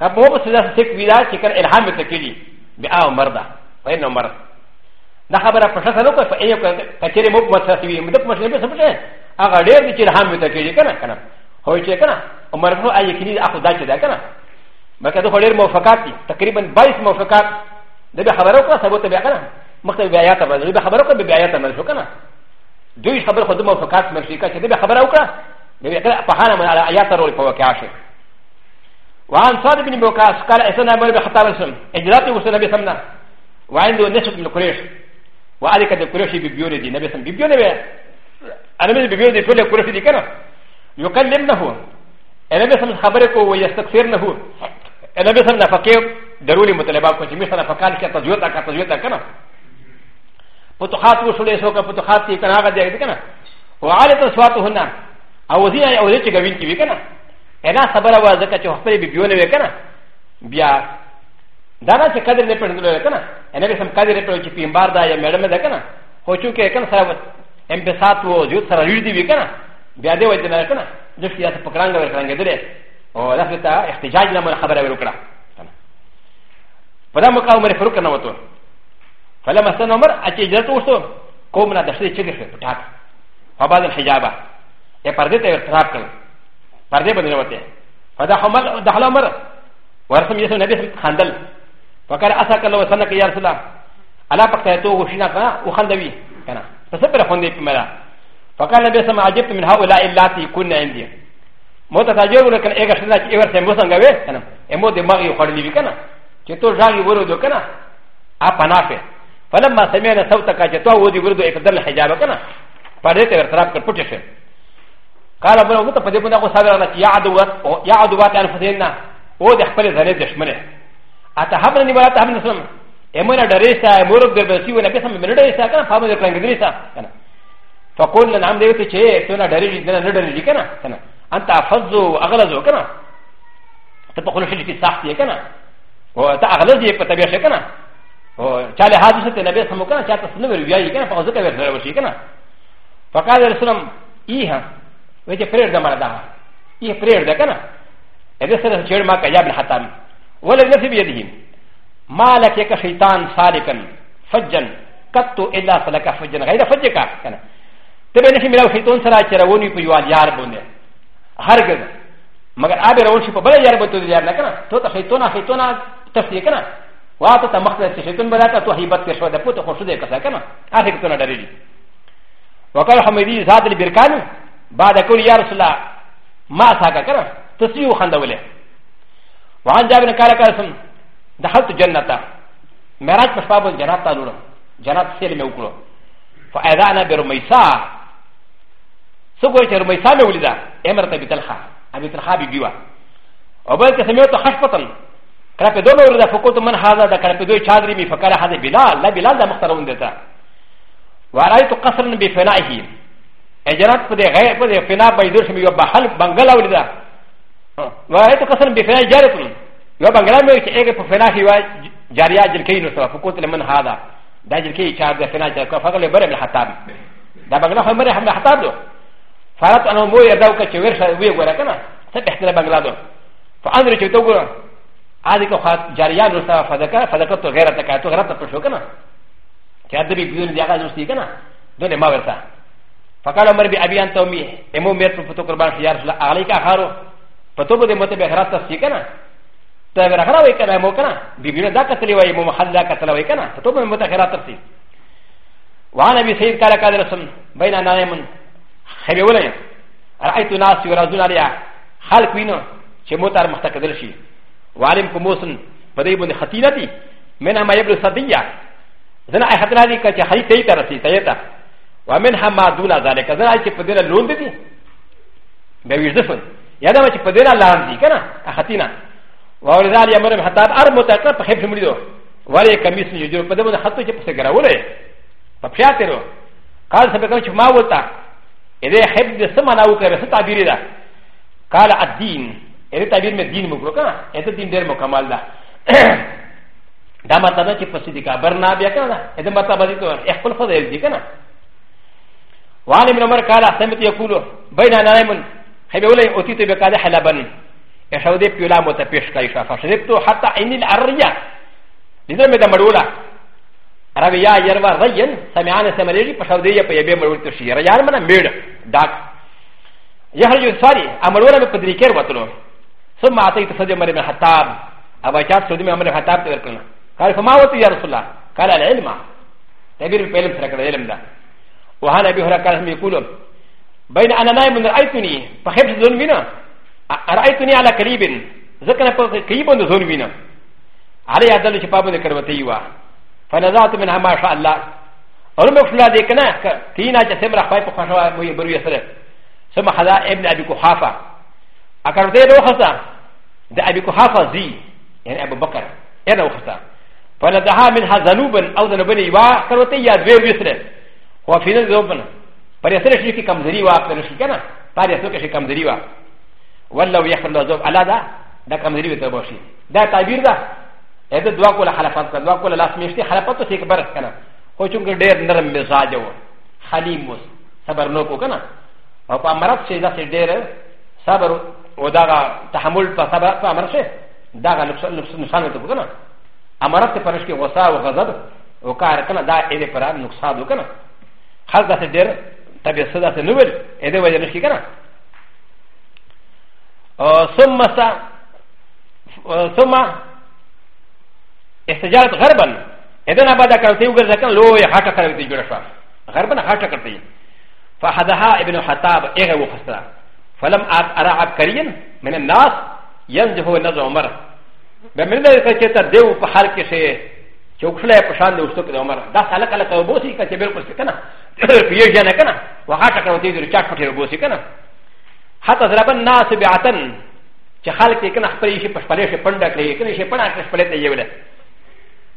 کبه مو څه څه تک ویلا چې کړه الهام وته کړي بیا مردا فین عمر دا خبره په څه نو په یو کچره مو په څه وی مدک مشه به سمجه هغه ډیر چې الهام وته کړي کنه کنه هو چې کنه عمر نو آی کړي اخو دا چې دا کنه ك ا ا مكا دو خلير موفقاتي تقريبا بايس موفقات دبي خبروك سبوت بيعنا مكتب بيعات بس دبي خبروك بيعات بس شو كنا دوي خبر خدو موفقات مرشيكا دبي خبروك دبي كلا بحانا من على آيات رول فوق عاشر وعن صاد بن بوكاس قال اسنا مر بخطاب سن اجلاتي وسنا بسمنا وعنده نسب من قريش وعليك القريش ببيوني دي نبي سن ببيوني بي انا من ببيوني دي كل القريش دي كنا يكلمنه انا بسم خبرك ويستكثرنه ا ن ب ي س م نفقه درولي مطلبات كنت مثل نفقان كتا زيوتا كتا زيوتا كنا فتحات وصولي سوكا فتحات تي كنا غدا يكتا كنا وعالي تسواتو هنا اوزينا اوزي تغوين كي كنا انا صبر وازكا تحفري ببيونه كنا بيا دانا چې قدر نه پېژندل کنه ان به سم قدر په چې پیمبار دا یا مېړم ده کنه خو چې کې کنه سره امبسات وو جو سره ریډ دی وکنه بیا دې وځنه کنه د سیاست پکرانګ ورکرانګ درې او دا څه ته احتجاج نه خبره وکړه په دا مقام مری فروق نه وته فلما سن عمر چې اجازه وشو قوم نه د شری چې څه پټاک فبعد الحجابه یې پرده ته اعتراف کړ پرده باندې وته فدا عمر دخل عمر ورسم یې نبی خندل فقال اساك الله وسنك يا رسول الله الا بقيت وشنا كنا وخندوي كنا فسبر خندي في مرا فقال النبي سمع عجبت من هؤلاء اللاتي كنا عندي もたたじょうのかえがしなきゃいわせもさんがべかな。えもでまぎをはりびかな。けとじゃぎぼるどかな。あぱなせ。ファラマセミアのサウタカジェトウディブルドエクダルハジャバカナ。パレテルトラップポジション。カラブラウトパディブナゴサラナヤドワトヤドワトアルフェナ。オデハプレザレディシマネ。アタハブラニバタハブラソン。エモラダレサ、エモロデブシウエナペサメルデサカナファムデプラングリサ。ファコンのナムデウテチェ、ソナダレジデナルデリカナ。انت افضل اغلظ وكنا تبقى في ساحتي كنا وتاغلظ يبقى كنا وشال هذا النبي سموكنا شاتا سنور وياي كنا فوزك وياي كنا فقال الرسول ايها ويجي فرير دمار دها ايه فرير ده كنا هذا سنة شير ما كياب الحتام ولا نفسي بيده ما لك يك شيطان سالكا فجا قط الا سلك فجا غير فجك كنا تبين شي ملاو شيطان سرا چروني په یوال یار بونه هرگز مگر آب روان شي په بل یار به تو یار نه کنه تو ته خیتونه خیتونه تفسیر کنه واته ته مخته چې خیتون بلاته تو هیبت کې شو ده پته خو شو ده کسا کنه هغه خیتونه ډریږي وقال حمیدی زاد البرکانی بعد کول یا رسول الله ما ساګه کنه تسیو خندولې وان جابن کاله کاسم دخلت جنته معراج په شپه جنات ته لورم جنات سیل مې وکړو فاذانا برمیسا سوى ت ر م ي س ا م و ل د ا امر ت ب ت ل خ ا ابي ت ل خ ا بيوا و ب ل ك س م ي و ت خ ش ب ط ن كرافي دون ولد فقط من هذا د كرافي دوي شادري مي فكر هذا بلال لا بلال دا مختارون دتا و ر أ ي ت قصرا بفنائه اجرات فدي غير فدي فناء بيدوش مي وبحل بنغلا ولدا و ر أ ي ت قصرا بفناء جارتن وبنغلا مي اجرات فنائه وجاريا جلكين فقط من هذا دا جلكي شادري فناء جارتن فقط لبرم الحتاب دا بنغلا هم حتاب دو فرات انا مو يدعو كي ورشا وي غورا كنا سبحت لها بغلادو فاندري كي تغورا هذه كوخات جاريان رسا فدكا فدكا تو غير تكا تو غير تكشو كنا كي ادري بدون دياغا نستي كنا دون ما ورسا فقال عمر بي ابي انت امي امو ميت فتو قربان خيار لا عليك اخارو فتو بده مت به خرات تسي كنا تغير خرا وي كنا مو كنا بيبي دا كتلي وي مو محل دا كتلي وي كنا فتو بده مت خرات تسي وعن ابي سعيد قال قال رسول بين انا من خیر ولې رايت ناس يرزون عليا خلق وینو چې موتار مخته کېدل شي وعلم کوموسن په دې باندې خطیرتي منها ما يبر صدیا زنا اي خطر دي چې خري تي تر سي تيتا ومنها ما دون ذلك زنا چې په دې لون دي به ويزفن یا دا چې په دې لان دي کنه خطینا وولدان يمر حتى ار متکر په خپ شمړي دو ولی کمیسن یو جوړ په دې باندې خطو چې په څنګه راولې په پیاترو قال سبقا چې ما ولتا ا ل ا حب د سمانا وكره ستابير دا قال الدين ا ل ا تابير من دين مكروكا ا ت دين دير مكمال دا دا مطلب چې په سيدي کابر نه بیا کنه دا مطلب دي ته خپل فضل دي کنه وعن ابن عمر قال سمعت يقول بين نائم حبي ولي اوتيت بقال حلبا اشهد بيولا متفش كايشا فشربت حتى عين الاريا لذا مدى مرولا ربيا يروى ريا سمعان سمريري فشهد يا بيبي مرول تشير يا من مير داك يخرج الصاري عمل ولا بقدريكير وطلو ثم أعطيت صدي عمر بن الخطاب أبا جاب صدي عمر بن الخطاب تبركنا قال فما وطي يا رسول الله قال العلم تبير بالعلم سرق العلم ده وهنا أبي هريرة قال هم يقولون بين أنا نائم رأيتني فخبت ذنب بنا رأيتني على قريب ذكر قريب ذنب بنا علي أدل شباب ذكر وتيوا فنزعت منها ما شاء الله ا ل م ك ش ل ا د ي ك ن ا كينا جسم رحبا يقشوا ميبرو يسر ثم هذا ابن ابي كحافه ا ك ر د ي ر و خ س ا د ابي كحافه زي يعني ابو بكر انا و خ س ا فلدها من هذا نوبن او ذنبن يوا كروتي يا زي يسر هو في نوبن فليسر شيكي كم زريوا فلشيكنا فليسر شيكي كم زريوا ولو يخلو زوب على ذا دا كم زريوا تبوشي دا تعبير ذا هذا دواكولا حلفات دواكولا لاس ميشتي حلفات تسيك برس كنا و چون که دیر نرم مزاج و حلیم و صبر نوکو کنه او په امرت شي داسې ډیر صبر او دغه تحمل په صبر په امرت شي دغه نقصان ته وکنه امرت په نش کې غصه او غضب او کار کنه دا دې پر نقصان وکنه خلک داسې ډیر طبيعت داسې نو ول دې وجه نش کې کنه او ثم ثم استجارت غربا ا د ن ا بعد كارتي وغزكن لو يحكى كارتي جرشا غربا حكى كارتي فهدها ابن حتاب اغا وخسرا فلم ارى عبكريا من الناس ينزه النزع عمر بمن ذلك كتا ديو فحال كشي شوكشلا يقشان دو سوك عمر دا سالك على كوبوسي كتبير كنا في يجانا كنا وحكى كارتي جرشا كتبوسي كنا حتى ضربا الناس بعتن چې خلک یې کنه خپل شي پښپلې شي پنده کړې کنه شي پنده کړې خپلې ته یې وله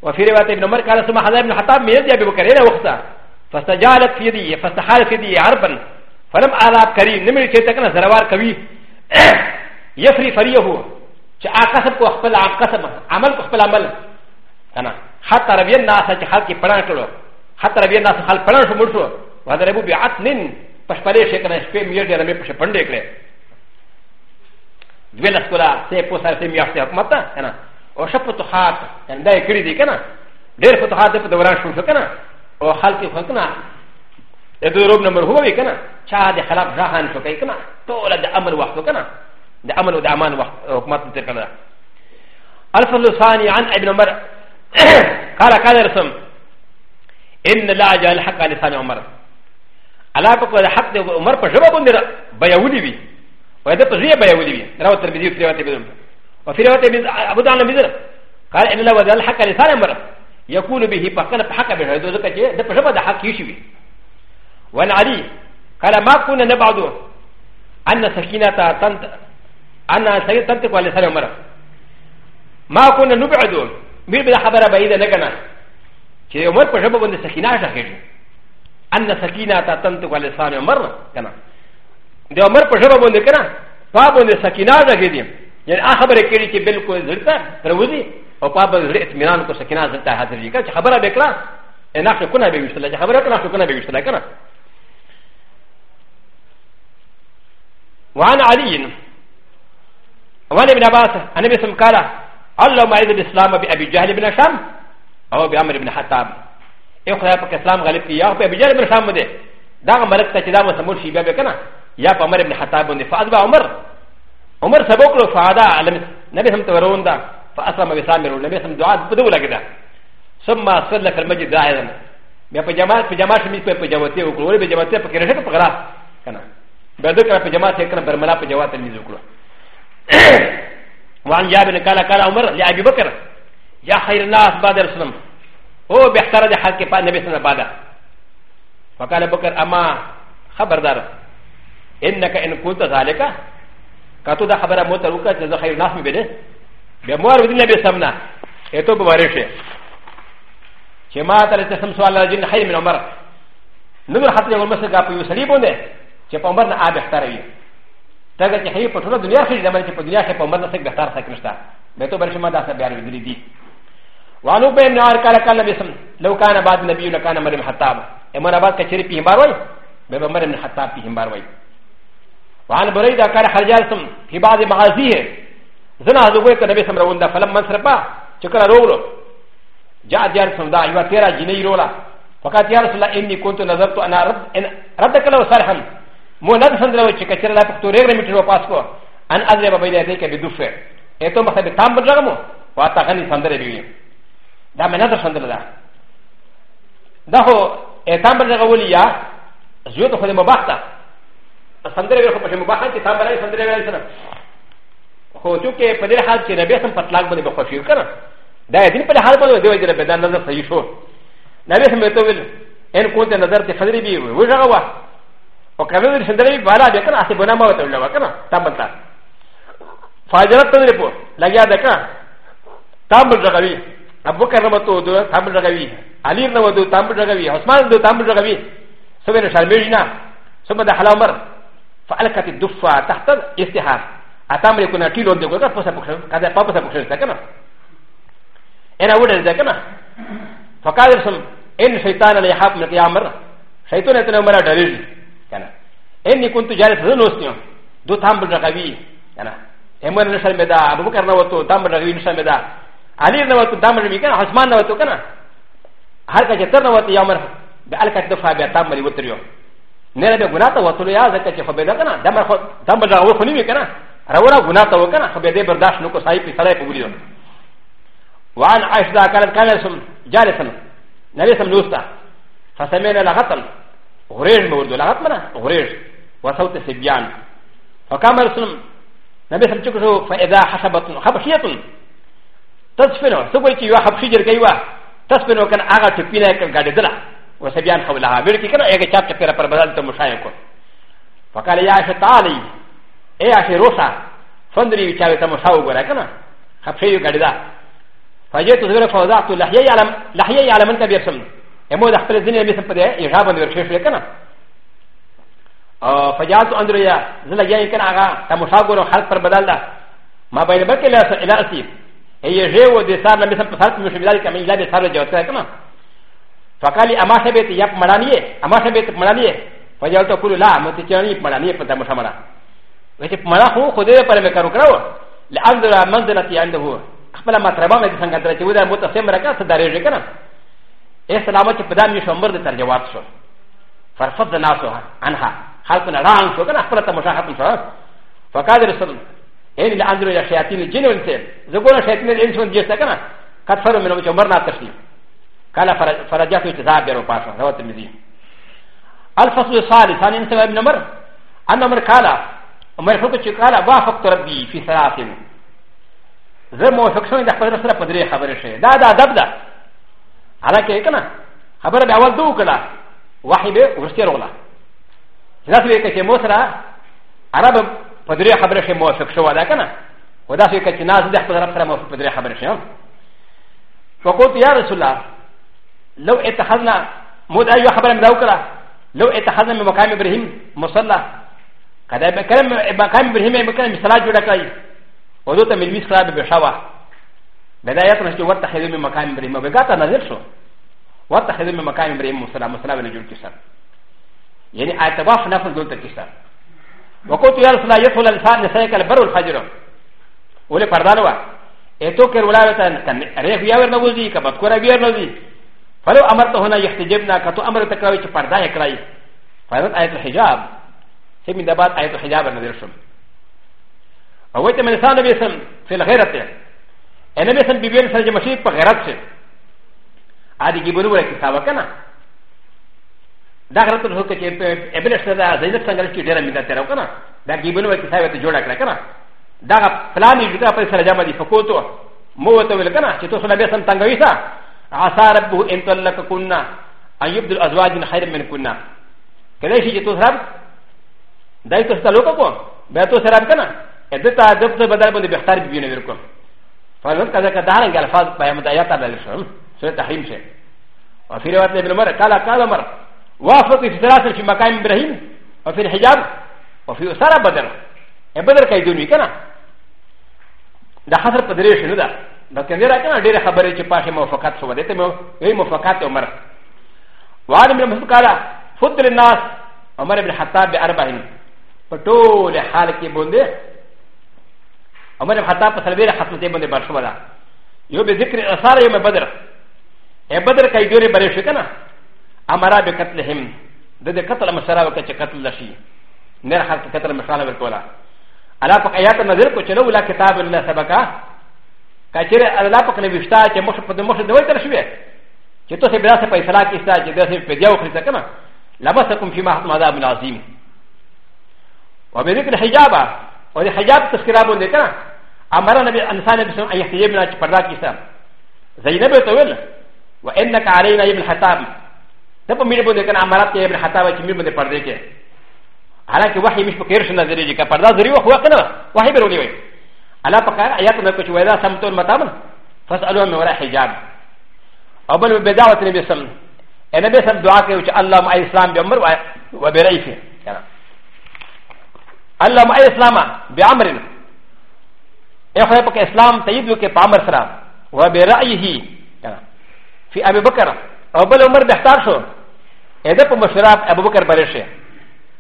وفي روايه ابن عمر قال ثم حضر ابن الخطاب من يدي ابي بكر الى وقتا فاستجالت في يدي فاستحالت في يدي عربا فلم ارى كريم نمر شيتكنا زروار كوي يفري فريه شاكاسب كوخبل عقسم عمل كوخبل عمل انا حتى ربي الناس حالكي فرانكلو حتى ربي الناس حال فرانكو مرسو وهذا ربو بعتنين فشفري شيكنا شفي ميردي رمي بشفندك دولا سكولا سيبو سارتي مياشتي حكمتا انا او شپ فتوحات یعنی دا کړی دی کنه ډېر فتوحات په دوران شو کنه او خلک خو کنه د دې روب نمبر هو وی کنه چا د خلاف ځهان شو کنه ټول د امن وخت کنه د امن او د امان وخت حکومت ته کنه الفصل الثاني عن ابن عمر قال قال رسم ان لا جعل حق لسان عمر الله په حق د عمر په ژبه باندې بیاولي وي وای د په ژبه بیاولي وي راو تر دې په دې وفي روايه ابو دعنا بذل قال ان الله وزال حق لسان امر يقول به فكان حق به هذا زكاه ده فشبه ده حق يشوي وعن علي قال ما كنا نبعد ان سكينه تنت ان سكينه تنتق على لسان امر ما كنا نبعد مير بلا خبر بعيده نكنا كي عمر فشبه بند سكينه شاهد ان سكينه تنتق على لسان امر كنا ده عمر فشبه بند كنا فابند سكينه شاهد يعني اخبر كيري كي بالكو زرتا تروزي او بابا زرت ميلان كو سكينا زرتا هذا اللي كان خبرها بكرا انا اخشى كنا بيوصل خبرها كنا اخشى كنا بيوصل كنا وعن علي وعن ابن عباس انا باسم قال اللهم اعز الاسلام بابي جهل بن هشام او بعمر بن حطاب اي خدای پاک اسلام غالب کی یا په ابي جهل بن هشام ده دا ملک ته چې دا مسمول شي بیا کنه یا په عمر بن حطاب باندې فاض عمر عمر سبق لو فادا نبي سم تورون دا فاسلم بسامر نبي سم دعاء بدو لگدا ثم اصل لك المجد داعيا بیا په جماعت په جماعت می په جماعت یو کړو به جماعت په کړه په غلا کنه به دو کړه په جماعت کړه برملا په جماعت می وکړو وان جابر قال قال عمر لابي بكر يا خير الناس بعد رسول الله هو بيحترد حق په نبي سره بعد فقال بكر اما خبردار انك ان كنت ذلك カトダハバラモタウカジャザハイナフミベデベモアウディナベサムナエトバレシェシェマタレテサムソアラジンハイミノマラノムハテオマセガプユサリボネチェパマナアベスタリタガチェヘイポトロドニアシェダマチェポディアシェパマナセガタサクリスタベトバシマダサビアルディディ ولو بين نار كالا كالا بسم لو كان بعد النبي لكان مريم حتاب امر بعد كشري بهم باروي بمريم حتاب بهم باروي وعن بريد كان خرجالتم في بعض مغازيه زنا هذوك النبي صلى الله عليه وسلم فلم منصرفا شكرا رولو جاء ديار سمدا يوا تيرا جيني رولا فقط يا رسول الله اني كنت نظرت انا رد ردك لو صالحا مو نظر سندرو شكرا لا تكتوري رميتر وقاسكو ان اذهب بين يديك بدفع ايتو مخبي تام بدرغمو واتغني سندري بيوي دا من نظر سندر دا دا هو ايتام بدرغولي يا زيوت خدمه بحثه سندره خو په مباحه کې تام برای سندره ویل سره خو چې په دې حال کې نبی سم پتلاک باندې بخښیو کنه دا دین په حال باندې دی چې دا نظر صحیح شو نبی سم ته ویل ان کو ته نظر ته خضر بي وي وژغه وا او کله دې سندره بي بالا دې کنه اسی بنا ما وته ویل وا کنه تام بتا فاجرت ته لري په لګیا ده کنه تام بلغوي ابو بکر رحمت الله تام بلغوي علي رحمت الله تام بلغوي عثمان رحمت الله تام بلغوي سبحان الله شرمېږي نه سبحان الله حلامر فالكت الدفة تحت استحار أتامر يكون كيلو دي غوغا فوسا بوكشن كذا بابا سبوكشن سكنا أنا ودن سكنا فقال رسم إن شيطان لا يحب من قيامر شيطان يتنا مرا دليل كنا إني كنت جالس زنوسنيو دو تامبل رقبي كنا إمام نشال مدا أبو بكر نوتو تامبل رقبي نشال مدا علي نوتو تامبل رقبي كنا عثمان نوتو كنا هل كجتر نوتو يامر بألكت دفع بأتامر يوتريو نه به ګناته وته یا ځکه چې خو به کنه دمر خو دم به راو خو نیو کنه راورا ګناته وکنه خو به دې برداشت نو کو صاحب په سره په ویلو وان عائشہ قالت كان اسم جالسا نبي اسم نوستا فسمعنا لغتل غريج مورد لغت منا غريج وصوت سبيان فقام رسول نبي اسم تشكره فاذا حسبت خبشيه تسفنه تقول كي يوا حبشي جركيوا تسفنه كان اغا تبينا كان غادي وسبيان حولها ملكي كنا ايه جاب تفير پر بدل تمشايكو فقال يا شطالي ايه اشي روسا فندري بيچاوي تمشاو غورا كنا خفيو غددا فجئت زور فوضعت لحيه يعلم لحيه يعلم انت بيرسم امو دخل الدنيا بيسم بده يغاب ان ورشيش كنا فجاءت اندريا زلا جاي كنا اغا تمشاو غورا خلق پر بدل دا ما بين بك الى الى اسيب هي جيو دي صار لما بيسم فات مش بذلك من لا بيصار جوتها كنا فقالي اما سبت يب مرانيه اما سبت مرانيه فجعلت اقول لا متجاني مرانيه فتا مشامرا وكيف مراه خذيه قال مكانو كراو لانظر منزلتي عنده خپل مطربه مې څنګه درته ودا متسم راکا صدرې وکړه اے سلامت په دامي شمبر د تر جواب شو فرفض ناسو عنها خلقنا ران شو کنه خپل تمشاحت شو فقال رسول ان الانظر الى شياطين الجن والانس زګور شياطين الانس ون دي څنګه کثر منو شمبر نه تشریف قال فرجعت اجتذاب بيرو باشا رواه الترمذي الفصل الثالث عن انس بن عمر ان عمر قال عمر فقط قال وافقت ربي في ثلاث زه موافق شوم د خپل سره په درې خبرې شوې دا د ادب ده حالکه یې کنه خبره به اول دوه کړه وحی به ورسته راغله دا څه وکړي چې مو سره عرب په درې خبرې شوې موافق شو دا کنه ودا څه وکړي چې ناز د خپل سره موافق په درې خبرې شوې وقوت یا رسول الله لو اتخذنا مود ايو خبر من ذوكرا لو اتخذنا من مقام ابراهيم مصلى كذا كلام مقام ابراهيم مكان مثلا جوړه کړی ودوت من ميس خراب بشوا بدايه نشته ورتخذ من مقام ابراهيم وبغاتا نظر شو ورتخذ من مقام ابراهيم مصلى مصلى ولا جوړ کیسه يعني اعتباف نفس دولت کیسه وقلت يا رسول الله يدخل الانسان لسيك البر والفجر ولي فردانوا اتوكر ولا كان ريح يا ورنوزي كبتكور يا ورنوزي فلو امرت هنا يحتجبنا كتو امر تكراوي چه پردا يكراي فانت آية الحجاب هم من دبات آية الحجاب نظر شم اوهيت من نسان نبي سم في الغيرت انا بي سم بيبين سرج مشيد پا غيرت شم آدي جيبونو ولا كتابة كنا دا غلط الحق چه ابن اشتر دا زينت سنگلش کی ديرا ميدا تيرو كنا دا جيبونو ولا كتابة تجوڑا كنا كنا دا فلاني جدا پر سرجامة دي فقوتو موتو ولا كنا چه تو سنا بي سم تنگوي سا عسى ربه ان طلقكن ان يبدل ازواج خير منكن كذا شيء تسرب دای تو سره لوکو بیا تو سره کنه ادتا دب ته بدل بده بهتر بیونه ورکم فلن کذا کدارن گل فاز پیام د آیات الله شم سوره تحریم شه وفي روايه ابن عمر قال قال عمر وافق في ثلاثه في مقام ابراهيم وفي الحجاب وفي اسره بدر بدر كيدوني كنا ده حصر بدريش نده だけでらかなディレハバレチパシモファカツウデテモ、ウィモファカトマラ。ワーミルムスカラ、フォトレナス、アマレブハタビアバイン、パトレハレキボンデ、アマレブハタパサベラハトテボンデバシュワラ。よべぜきアサレメバダラ。エバダラカイドレバレシュカナ、アマラビカトレヘム、デデカトラマサラウケチェカトラシー、ネラハトカトラマサラウェコラ。アラファカヤタナゼルコチェロウラケタブルナサバカ。カチェラアラパクネビスタチェモシュプデモシュデウェルシュウェチェトセブラセパイサラキスタチェデセペディオクリザカマラバサコンフィマハマダブラズィムウェルクルヘジャバウェルヘジャブスキラボンデカアマラナビアンサネブソンアヤヒエブラチパラキサザイネブトウェルウェンナカアレイナイブルハタビダパミルボデカアマラティブルハタバチミルボデパデケアラキワヒミスポケーションなぜでかパラザリオウォーカナワヒブルウェイ على فقر آياتنا كش وإذا سمتون متامن فاسألوهم من وراء حجاب أبل بدعوة النبي صلى الله عليه وسلم النبي صلى الله عليه وسلم اللهم أي إسلام بأمر وبرأيفه يعني. اللهم أي إسلام بأمر يا خليفة إسلام تجد لك بأمر سرا وبرأيه يعني. في أبي بكر أبل عمر بيختار شو إذا بمشورة أبو بكر بريشه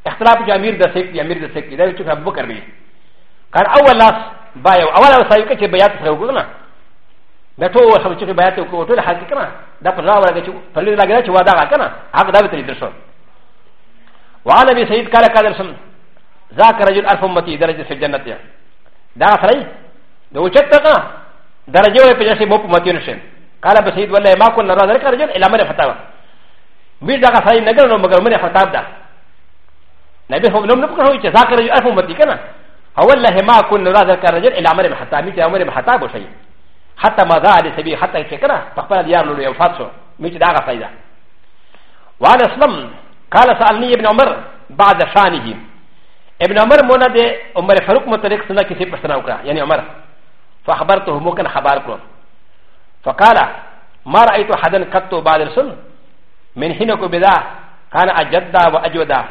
اختلاف جامير دا سيكتي أمير دا سيكتي ده يشوف أبو بكر بيه كان اول لاس بايو اول لاس يمكن ان يكون هناك غنى لكن هناك اشياء يمكن ان يكون هناك حقيقه لكن هناك اشياء يمكن ان يكون هناك حقيقه هذا هو الدرس وعن ابي سعيد قال كادرسون ذاك رجل الف امتي درجه في الجنه دعا فري لو شكتك درجه في جنه موب متينشن قال ابي سعيد والله ما كنا نرى ذلك رجل الى من فتاوى مير دعا فري نجر ومغرمر فتاوى نبي هو نملك هو ذاك رجل الف امتي كنا اول ا ما كن نراد كرجل الى عمر محتاب ميت عمر محتاب وشيء حتى ما ذا لسبي حتى ا فقال ديار لولو يوفاتسو ا داغا فايدا وعن اسلم قال سالني ابن عمر بعد شانه ابن عمر مولا دي عمر فاروق مترك سنه كسي پشتنا يعني عمر فاخبرته ممكن خبر فقال ما رايت حدا قط بعد الرسل من حينك بدا كان ا واجودا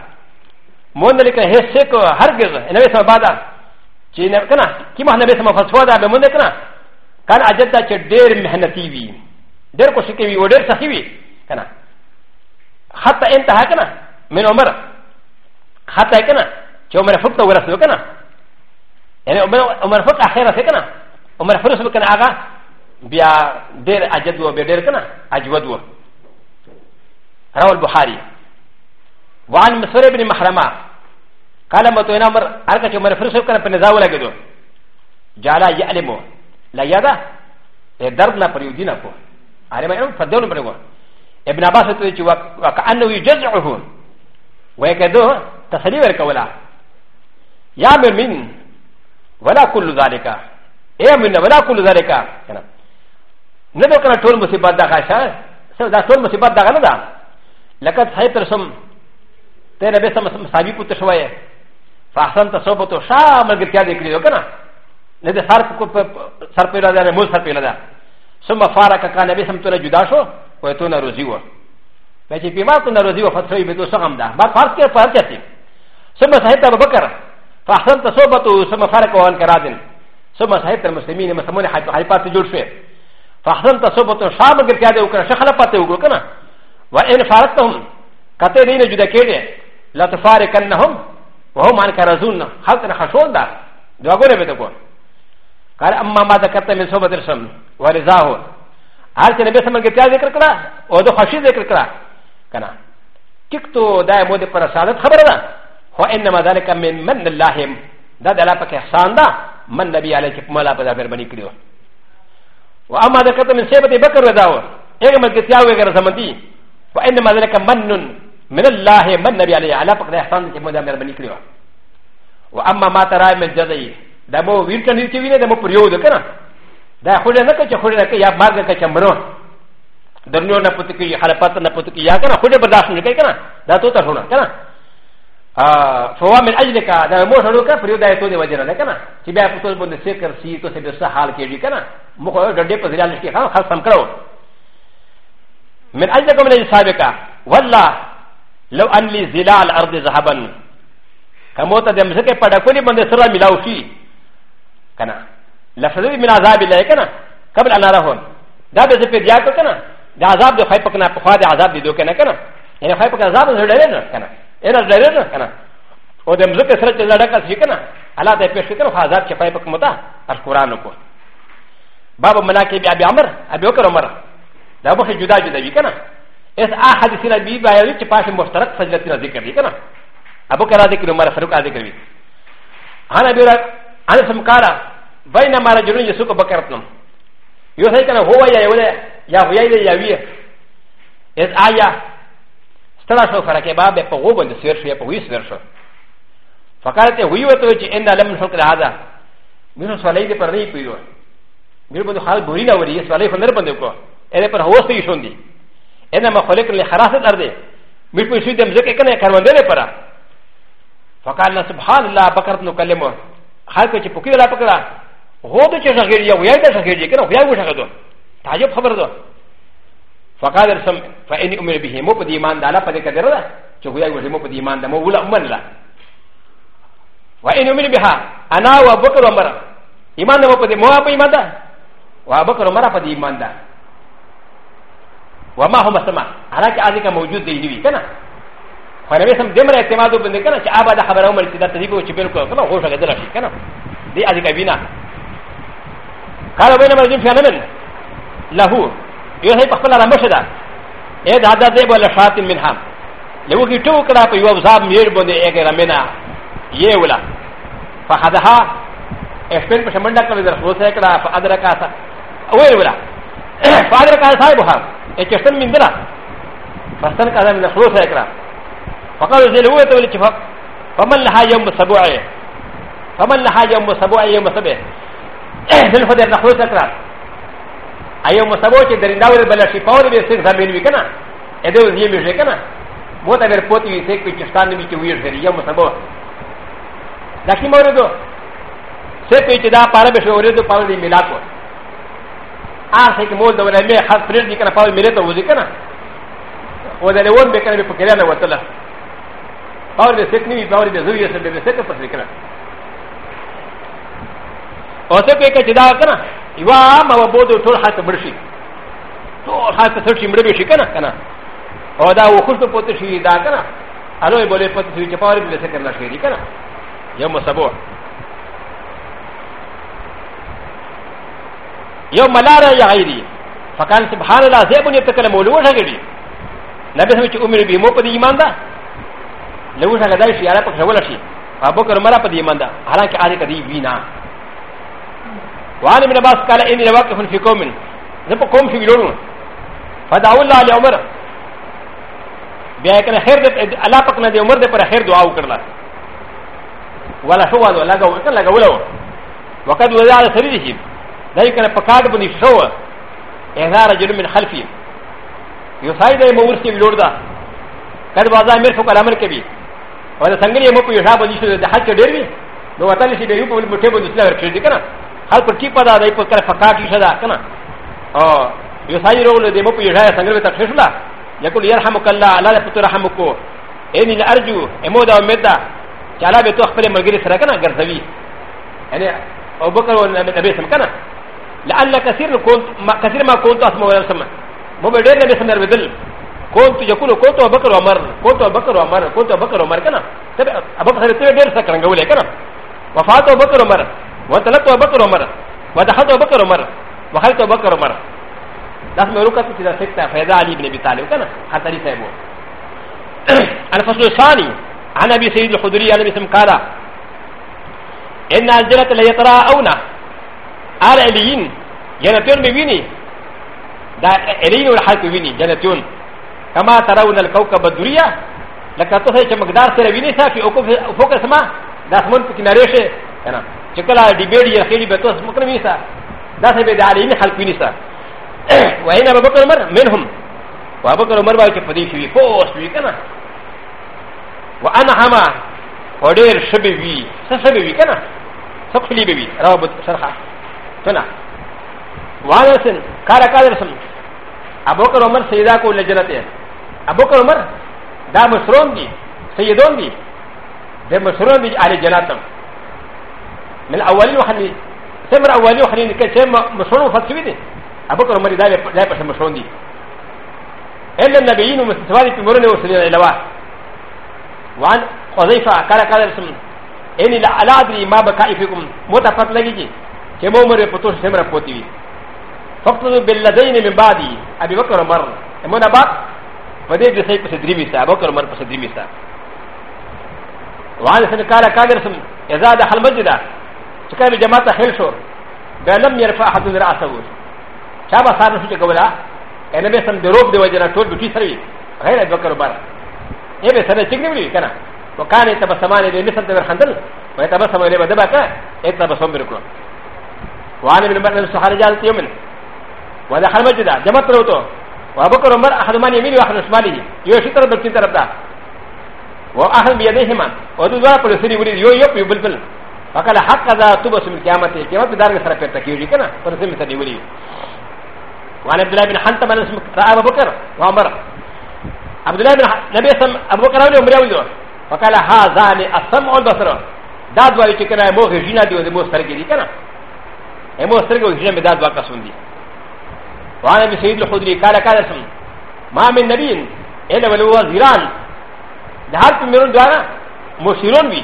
أ لك هيسك هرگز ا سبادا چې نه کنه کی مه نه به سم فلسفه دا به مونږ کنه کان اجد دا چې ډېر مهنتي وي ډېر کوشش کوي و ډېر سخي وي کنه حتی انتها کنه من عمر حتی کنه چې عمر فوق ته ورسېو کنه یعنی عمر فوق اخره سي کنه عمر فوق رسول کنه هغه بیا ډېر اجد و به ډېر کنه اجود و رواه البخاري وعن مسور بن محرمه قال متونا مر اركا چې مر فرسو کنه په نزاو لګیدو جالا یعلمو لا یادا ا درد نه پریو دینه کو اره مې په دونو پرګو ابن عباس ته چې وکانه یجزعه وکدو تسلی ورکولا یا من ولا كل ذلك اي من ولا كل ذلك کنه نه دو کنه ټول مصیبت دا خاصه سر دا ټول مصیبت دا نه دا لکه صحیح ترسم ته نبی سم صحابي پوت شوایه فاحسن تصوبت و شام الگرتیا دیکھ لیو کنا نده سر سر پیلا دا نمو سر پیلا دا سم فارا ککا نبی سمتونا جدا شو و اتونا روزی و ویچی پیما تونا روزی و فتحوی بدو سغم دا بعد فارس کر فارس کرتی سم صحیط ابو بکر فاحسن تصوبت و سم فارا کوان کرا دن سم صحیط المسلمین مسلمون حیپات جوڑ شوی فاحسن تصوبت و شام الگرتیا دیو کنا شخلا پاتے ہوگو کنا و این فارتهم کتے دین جدا کیڑے لا تفارقنهم وهو مان كرزون حتى خشون دا دعوه بتكون قال اما ما ذكرت من صوبة الرسم ورزاه هل تنبي سمن كتاب ذكر كلا ودو خشي ذكر كلا كنا تكتو دا مود پر سعادت خبر دا هو انما ذلك من من الله دا دلا پک احسان دا من نبی علیہ کی ملا پدا پر بنی کریو واما ذكرت من صوبة بكر وداو ايه ملكتياوي غير زمن دي وانما ذلك منن من الله من نبي عليه على فقد احسان كما دا مربني كريوا واما ما ترى من جزي دا مو ويركن دي تي دا مو پريو ده کنه دا خوره نه کچ خوره نه یا مارګه کچ مړو درنو نه پته کی حلقات نه پته کی یا کنه خوره برداشت نه کوي کنه دا تو ته ہونا کنه ا فوا من اجلك دا مو ته کا پريو دا ته دي وجه نه کنه چې بیا په ټول باندې فکر سي ته به څه حال کېږي کنه مو خو ډډه په ځلال کې خاص سم کړو من اجلك من اجل صاحبك والله لو ان لي زلال ارض ذهبا كموت دم زكي پڑکونی بند سرا ملاو شي کنا لفظ من عذاب الله کنا قبل ان ارهون دا د زپی بیا کو کنا دا عذاب د خای پکنا پخوا د عذاب دی دو کنا کنا یعنی خای پکنا عذاب زړه نه کنا اره زړه نه کنا او دم زکه سره چې زړه کا شي کنا الله دې پیش کړو عذاب چې خای پک متا ار قران کو باب ملاکی بیا بیا امر ابي وکر عمر دا به جدا جدا وی کنا اس ا حدیثنا بی با یوی چې پاشه مشترک فضیلتنا ذکر دی کنه ابو کرا ذکر عمر فاروق ذکر وی انا بیرا انا سمکارا بینما رجلون یسوق بکرتم یو ځای کنه هو یا یو یا هو یا یا وی اس آیا سترا شو فرقه باب په غو باندې سیر شو په وی سیر شو فقالت وی وته چې ان لم شکر هذا میرو سوالای دې پر نه پیو میرو بده حال ګوري نه وري سوالای فنر باندې کو اې پر هوستې شوندي انا مخلوق لحراسه الارض مثل سيدم زكي كان يكرمون دينه فرا فقال سبحان الله بكرت نكلمه خلقه چې پوکې لا پکړه هو د چې شغیر یو ویل د شغیر یې کنه ویل وشغه دو تعجب خبر ده فقال رسم فاني امر به مو په ایمان د الله په دې کډره ده چې ویل وشي مو په ایمان د مو ولا امن لا واني امر بها انا وابو بکر عمر ایمان د مو په دې مو په ایمان ده وابو بکر عمر په دې ایمان ده وما هو مسمى على كأذك موجود دي دي كنا خانه سم دمر اعتماد بند کنه چې آباد خبره عمر چې دا تصدیق و چې بالکل کنه هوښه غدل شي کنه دی اذ کبینا قال وین مرجم فعلن له یو هی په خپل لمشه ده اے دا دا دی بوله شات منها لو کی ټو کړه په یو صاحب میر باندې اګه رمنا یې ولا فحدها اسپن په شمنډه کړه در خو سه کړه فادرکا سا ویل ولا فادرکا صاحب ها اچتن من دلا فاستن كذا من الخلوص يكرا فقالوا زي لو تولي شفاق فمن لها يوم السبوعي فمن لها يوم السبوعي يوم السبع دل فدر الخلوص يكرا ايوم السبوعي درين داور بلاشي فاوري بيسيك زمين بيكنا ادو زي بيجيكنا موتا برپوتي بيسيك بيشتان بيكي ويرزري يوم السبوعي لكن موردو سيكي تدا پارا بشوريدو پارا دي ملاكو ハーセキモードウレメハスプレディカナファミレットウズキャナウォデレウォンベカナビポケラナウォトラパウデセキニパウデズウィスベベセクトセキナオセケケチダーカナイワーマワボドトルハトブルシトルハトセキムレビシカナカナオダウォクトポテシダーカナアロエボレポテシキパウデセキナシリカナ يوم السبوع يوم ملارا يا غيري فكان سبحان الله زيبون يتكلم ولوش غيري نبي سمعت أمر بيمو قد إيمان ده لوش غداي شي على بكر ولا شي أبو بكر مرا قد إيمان ده حالك آدي قد يبينا وعن ابن عباس قال إني لواقف في قوم نبقى قوم في بلون فدعوا الله لعمر بیا کنه خیر دې الله پاک نه دې عمر دې پر خیر دعا وکړه ولا شو ولا لگا ولا لگا ولا وقد وزع سريره ل ي ك ن ا فقط بني شوى اذا رجل من خلفي يصعد مورسي بلوردا كان بازا مير فوق الامر كبير وهذا سنجري موكو يشاب ونشر الحج ديري لو اتى سيدي يقول مكتب ونسلر كريديكنا هل تركيبا دا يقول فقط يشدا كنا او يصعد موكو يشاب سنجري تكشفلا يقول يرحمك الله لا تترحمك اني ارجو امودا ومدا چالا به تو خپل ملګری سره کنه ګرځوي یعنی ابوبکر او نبی سم کنه لان كثير كنت ما كثير ما كنت اسمع ولا سمع مبدر نبي بدل كنت يكون كنت بكر وعمر كنت بكر وعمر كنت بكر وعمر كنا بكر تبع غير سكرن كنا وفات بكر وعمر وانطلقت بكر وعمر ودخلت بكر وعمر وخلت بكر وعمر لازم يروك في ذا سكتة فيدا علي بن ابي طالب كنا حتى لي سيبو الفصل الثاني عن ابي سيد الخدري عن ابي ان الجنه لا يتراءونه ارالين جنتون بويني دا ارين والحال بويني جنتون كما ترون الكوكب الدورية لكن تخيل مقدار سربيني سا في فوق السماء دا سمون في كناريشه انا شكرا ديبير يخيلي بتوس مكرمي سا دا سبب عليين خلق بيني سا وين ابو بكر عمر منهم وابو بكر عمر باكي فدي شوي فوس بي كنا وانا هما ودير شبي بي سبي بي كنا سقلي بي رواه سرخه سنا وانسن كارا كادرسم ابو بكر عمر سيدا كو لجنته ابو بكر عمر دا مشرون دي سيدون دي ده مشرون دي على جناتهم من اولين وخلين سمر اولين وخلين كتم مشرون فتوي دي ابو بكر عمر دا لا بس مشرون دي الا النبيين ومستوالي في مرونه وسلينا الى واحد وعن حذيفه كارا كادرسم اني لا ادري ما بكائفكم متفت لجي ك م و م ر قطوش سمر قطوي فقط بالذين من بعدي ابي بكر عمر امنا بعد فدي جسي بس دريمي سا بكر عمر بس دريمي سا وعن سن قال كاغرسم اذا دخل مسجد كان جماعه خلشو بلم يرفع احد راسه شابا صار في قولا انا بس دروب دي وجنا طول بتي سري غير ابي بكر عمر ايه بس انا تكني كنا وكان يتبسمان لمثل تبر خندل ويتبسم لبدبك يتبسم بركلو وانا من مرنا سحر جالت يومن ودخل مسجد جمعت روتو وابكر عمر احد من يمين واحد شماله يوشي طرف بكين طرف ده واحد بيديهما ودو دوار پر سری وری یو یو پیبل بل فقال حق ذا تبس من قیامت قیامت دار کے سر پر تکیو کنا پر سم سری وری وعن عبد الله بن حنتم ان اسم راى ابو بكر وعمر عبد الله بن نبي سم ابو بكر وعمر وعمر فقال هذان السمع والبصر داد وای چکرای مو غجینا دی مو سرگی کنا امو سرگو جن مداد واقع سن دی وانا بی ك ا کالا کالا سم ما من نبین اینا ولو وزیران ده هر کم میرون دوانا مشیرون بی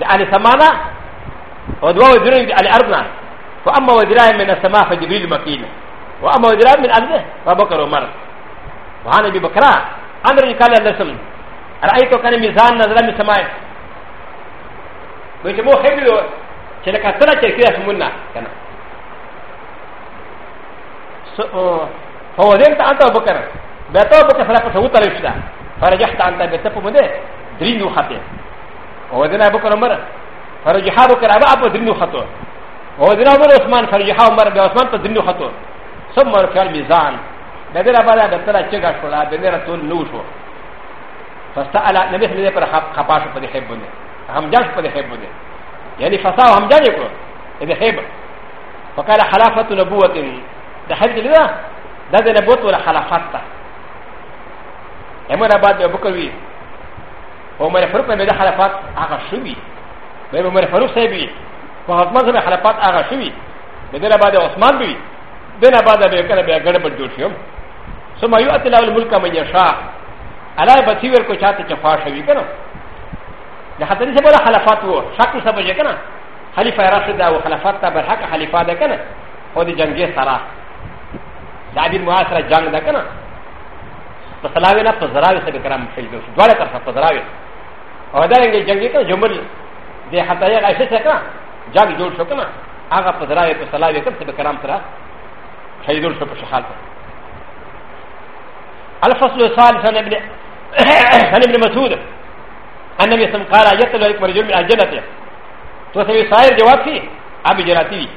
ده اهل سمانا و دوا وزیرون بی اهل ارضنا فاما وزیران من السماء فجبریل مکین واما وزیران من ارضه فبکر عمر وانا بی بکرا امر کالا لسم رأيتو ا ميزان نظرا من سماء ويتمو خبلو چلکا سنا چرکی رسمونا کنا هو فوزنت أنت أبو بكر بيتا بكر فلا فسوت عليه شدا فرجحت أنت بيتا بمدة درين وخطه ووزن أبو بكر عمر فرجح أبو بكر أبا أبو درين هو ووزن أبو عثمان فرجح عمر بعثمان فدرين وخطه ثم رفع الميزان بدل أبدا بتلا تشجع شولا بدل رسول نوشو فاستعل النبي صلى الله عليه وسلم خباش قد يحبونه هم جاش قد يحبونه يعني فصاو هم جاني يقول إذا حب فقال خلافة نبوة د حج کې ده دا د نبوت ولا خلافت ته امر آباد به بکر وی عمر فاروق نه د خلافت هغه شوی به عمر فاروق صاحب وی په حکومت سره خلافت هغه شوی به در آباد عثمان وی دین آباد به کله به ګډ بډ جوړ شو ثم یؤت له الملک من یشاء علی بتیور کو چاته چفا شوی کنه د حضرت سره ولا خلافت وو شک سبجه کنه خلیفہ راشد او خلافت ته برحق خلیفہ ده کنه خو د جنگي سره ダビン・モアスラ・ジャンダカナ。パサラヴィナ・パザラヴィサビカラム・フェイドス、ドラタサ・パザラヴィ。オダレンゲ・ジャンギカン、ジョムリ、デハタヤ・アシェセカナ、ジャンギ・ジョルショカナ、アガ・パザラヴィ・パサラヴィカン、サビカラム・サラ、フェイドス、パシャハル。アルファスル・サーリサン・エブリ・マスウド。أنا بسم قال يتلو عليكم رجل من الجنة توسوي صائر جواب في أبي جراتي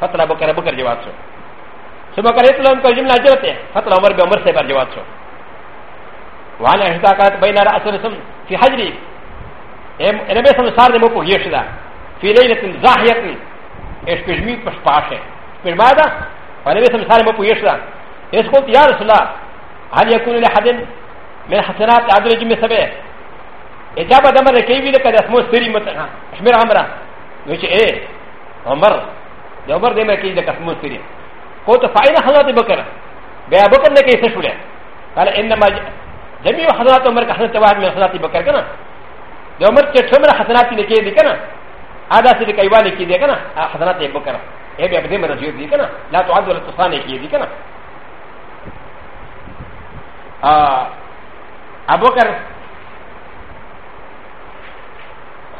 فترة بكرة بكرة جواب شو سما کر اسلام کا جملہ جرت ہے فتر عمر بے عمر سے پر جواب سو وانا اشتاقات بین رسول سم فی حجری نبی سم سار دمو کو یہ شدہ فی لیلت زاہیت اس پجمی پش پاش ہے پجما دا اور نبی سم سار دمو کو یہ شدہ اس کو یا رسول اللہ هل يكون لحد من حسنات عدل جمع سبع اجابة دمر كيف لك اسمه سري متنا اشمر عمره نوش ايه عمر عمر دمر كيف لك اسمه سري قلت فاين حضرت بكر بيا بكر لك يسشوله قال انما جميع حضرات عمر كحضرت واحد من حضرات بكر كنا د عمر چې څومره حسنات لیکې دي کنه ادا چې کایوان لیکې دي کنه حسنات یې بکر یې بیا دې مرزي دي کنه لا تعد ولا تصان یې دي کنه ا ابو بکر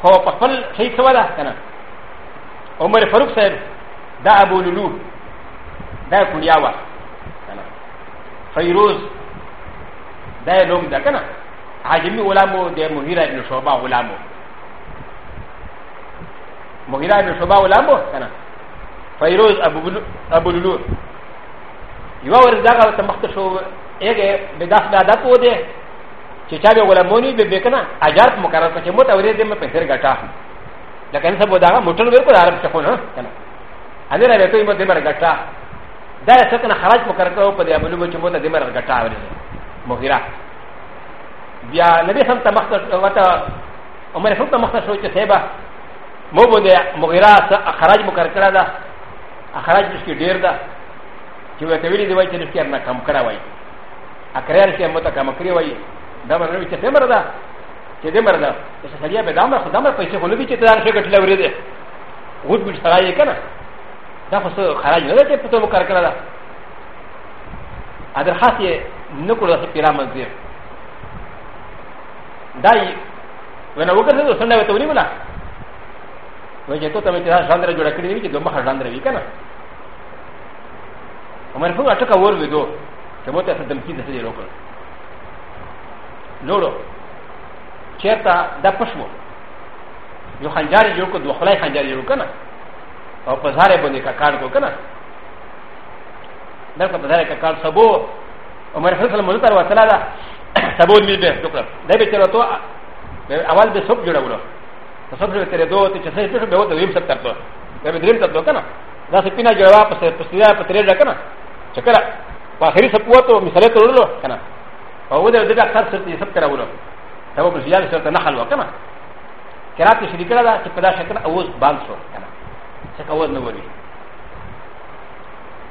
خو په خپل صحیح څه ودا کنه عمر فاروق صاحب دا ابو لولو دا کړیا و کنه فیروز دا نوم ده کنه عجمی علماء د مغیره ابن شعبہ علماء مغیره ابن شعبہ علماء کنه فیروز ابو بلو ابو لولو یو ور دغه ته مخته شو هغه به داس دا دته و دي چې چا به غلامونی به بکنه اجارت مقرر کړي مت اورې دې مې پیسې ګټا لکه ان سبو دا موټر ور کو عرب څخه نه کنه اندر به کوئی مت دې مر ګټا だらそこのハラジもからかうぱでアブルムチモタディマラガタウリモヒラビアネビサンタマクタワタオメフォトマクタシュウチセバモボディアモヒラサハラジもからからだアハラジスキュディルダキュウエテウィリディワイチリスキャナカムカラワイアカレアシアモタカマクリワイダマルウィチセバラダチデマラダシャリアベダマフダマファイシュウルビチタラシュウチラウリディウッブチタライカナだこそ、からゆでて、ともからからだ。あではせ、ぬこらせピラマンぜ。だい、ウェナウォカルド、そんなことにもな。ウェジェトタメテラ、サンダラジュラクリミキ、ドマハランダリキャナ。お前ふがたかわるでど、そもたさんきでせよ。ロロ、チェタ、ダパシモ。よはんじゃりよく、どはらいはんじゃりよくな。او په ځاره باندې کار کو کنه دا په ځاره کار سبو عمر خپل سره مزه تر وصله ده سبو دې به وکړه دا به چلو ته اول به سب جوړولو ته سب جوړ کړې دوه ته چې څه څه به وته ویم سب ترته دا به دریم ترته کنه دا څه پینا جوړوا په څه په څه په ترې ډکنه چکر په اخري سبو ته مثال ته ورلو کنه او دې دې اکثر سره دې سب کراولو دا به زیات سره نه حل وکنه کرات شریکړه دا چې په دا شکل اوس باندې شو کنه تکول نه وری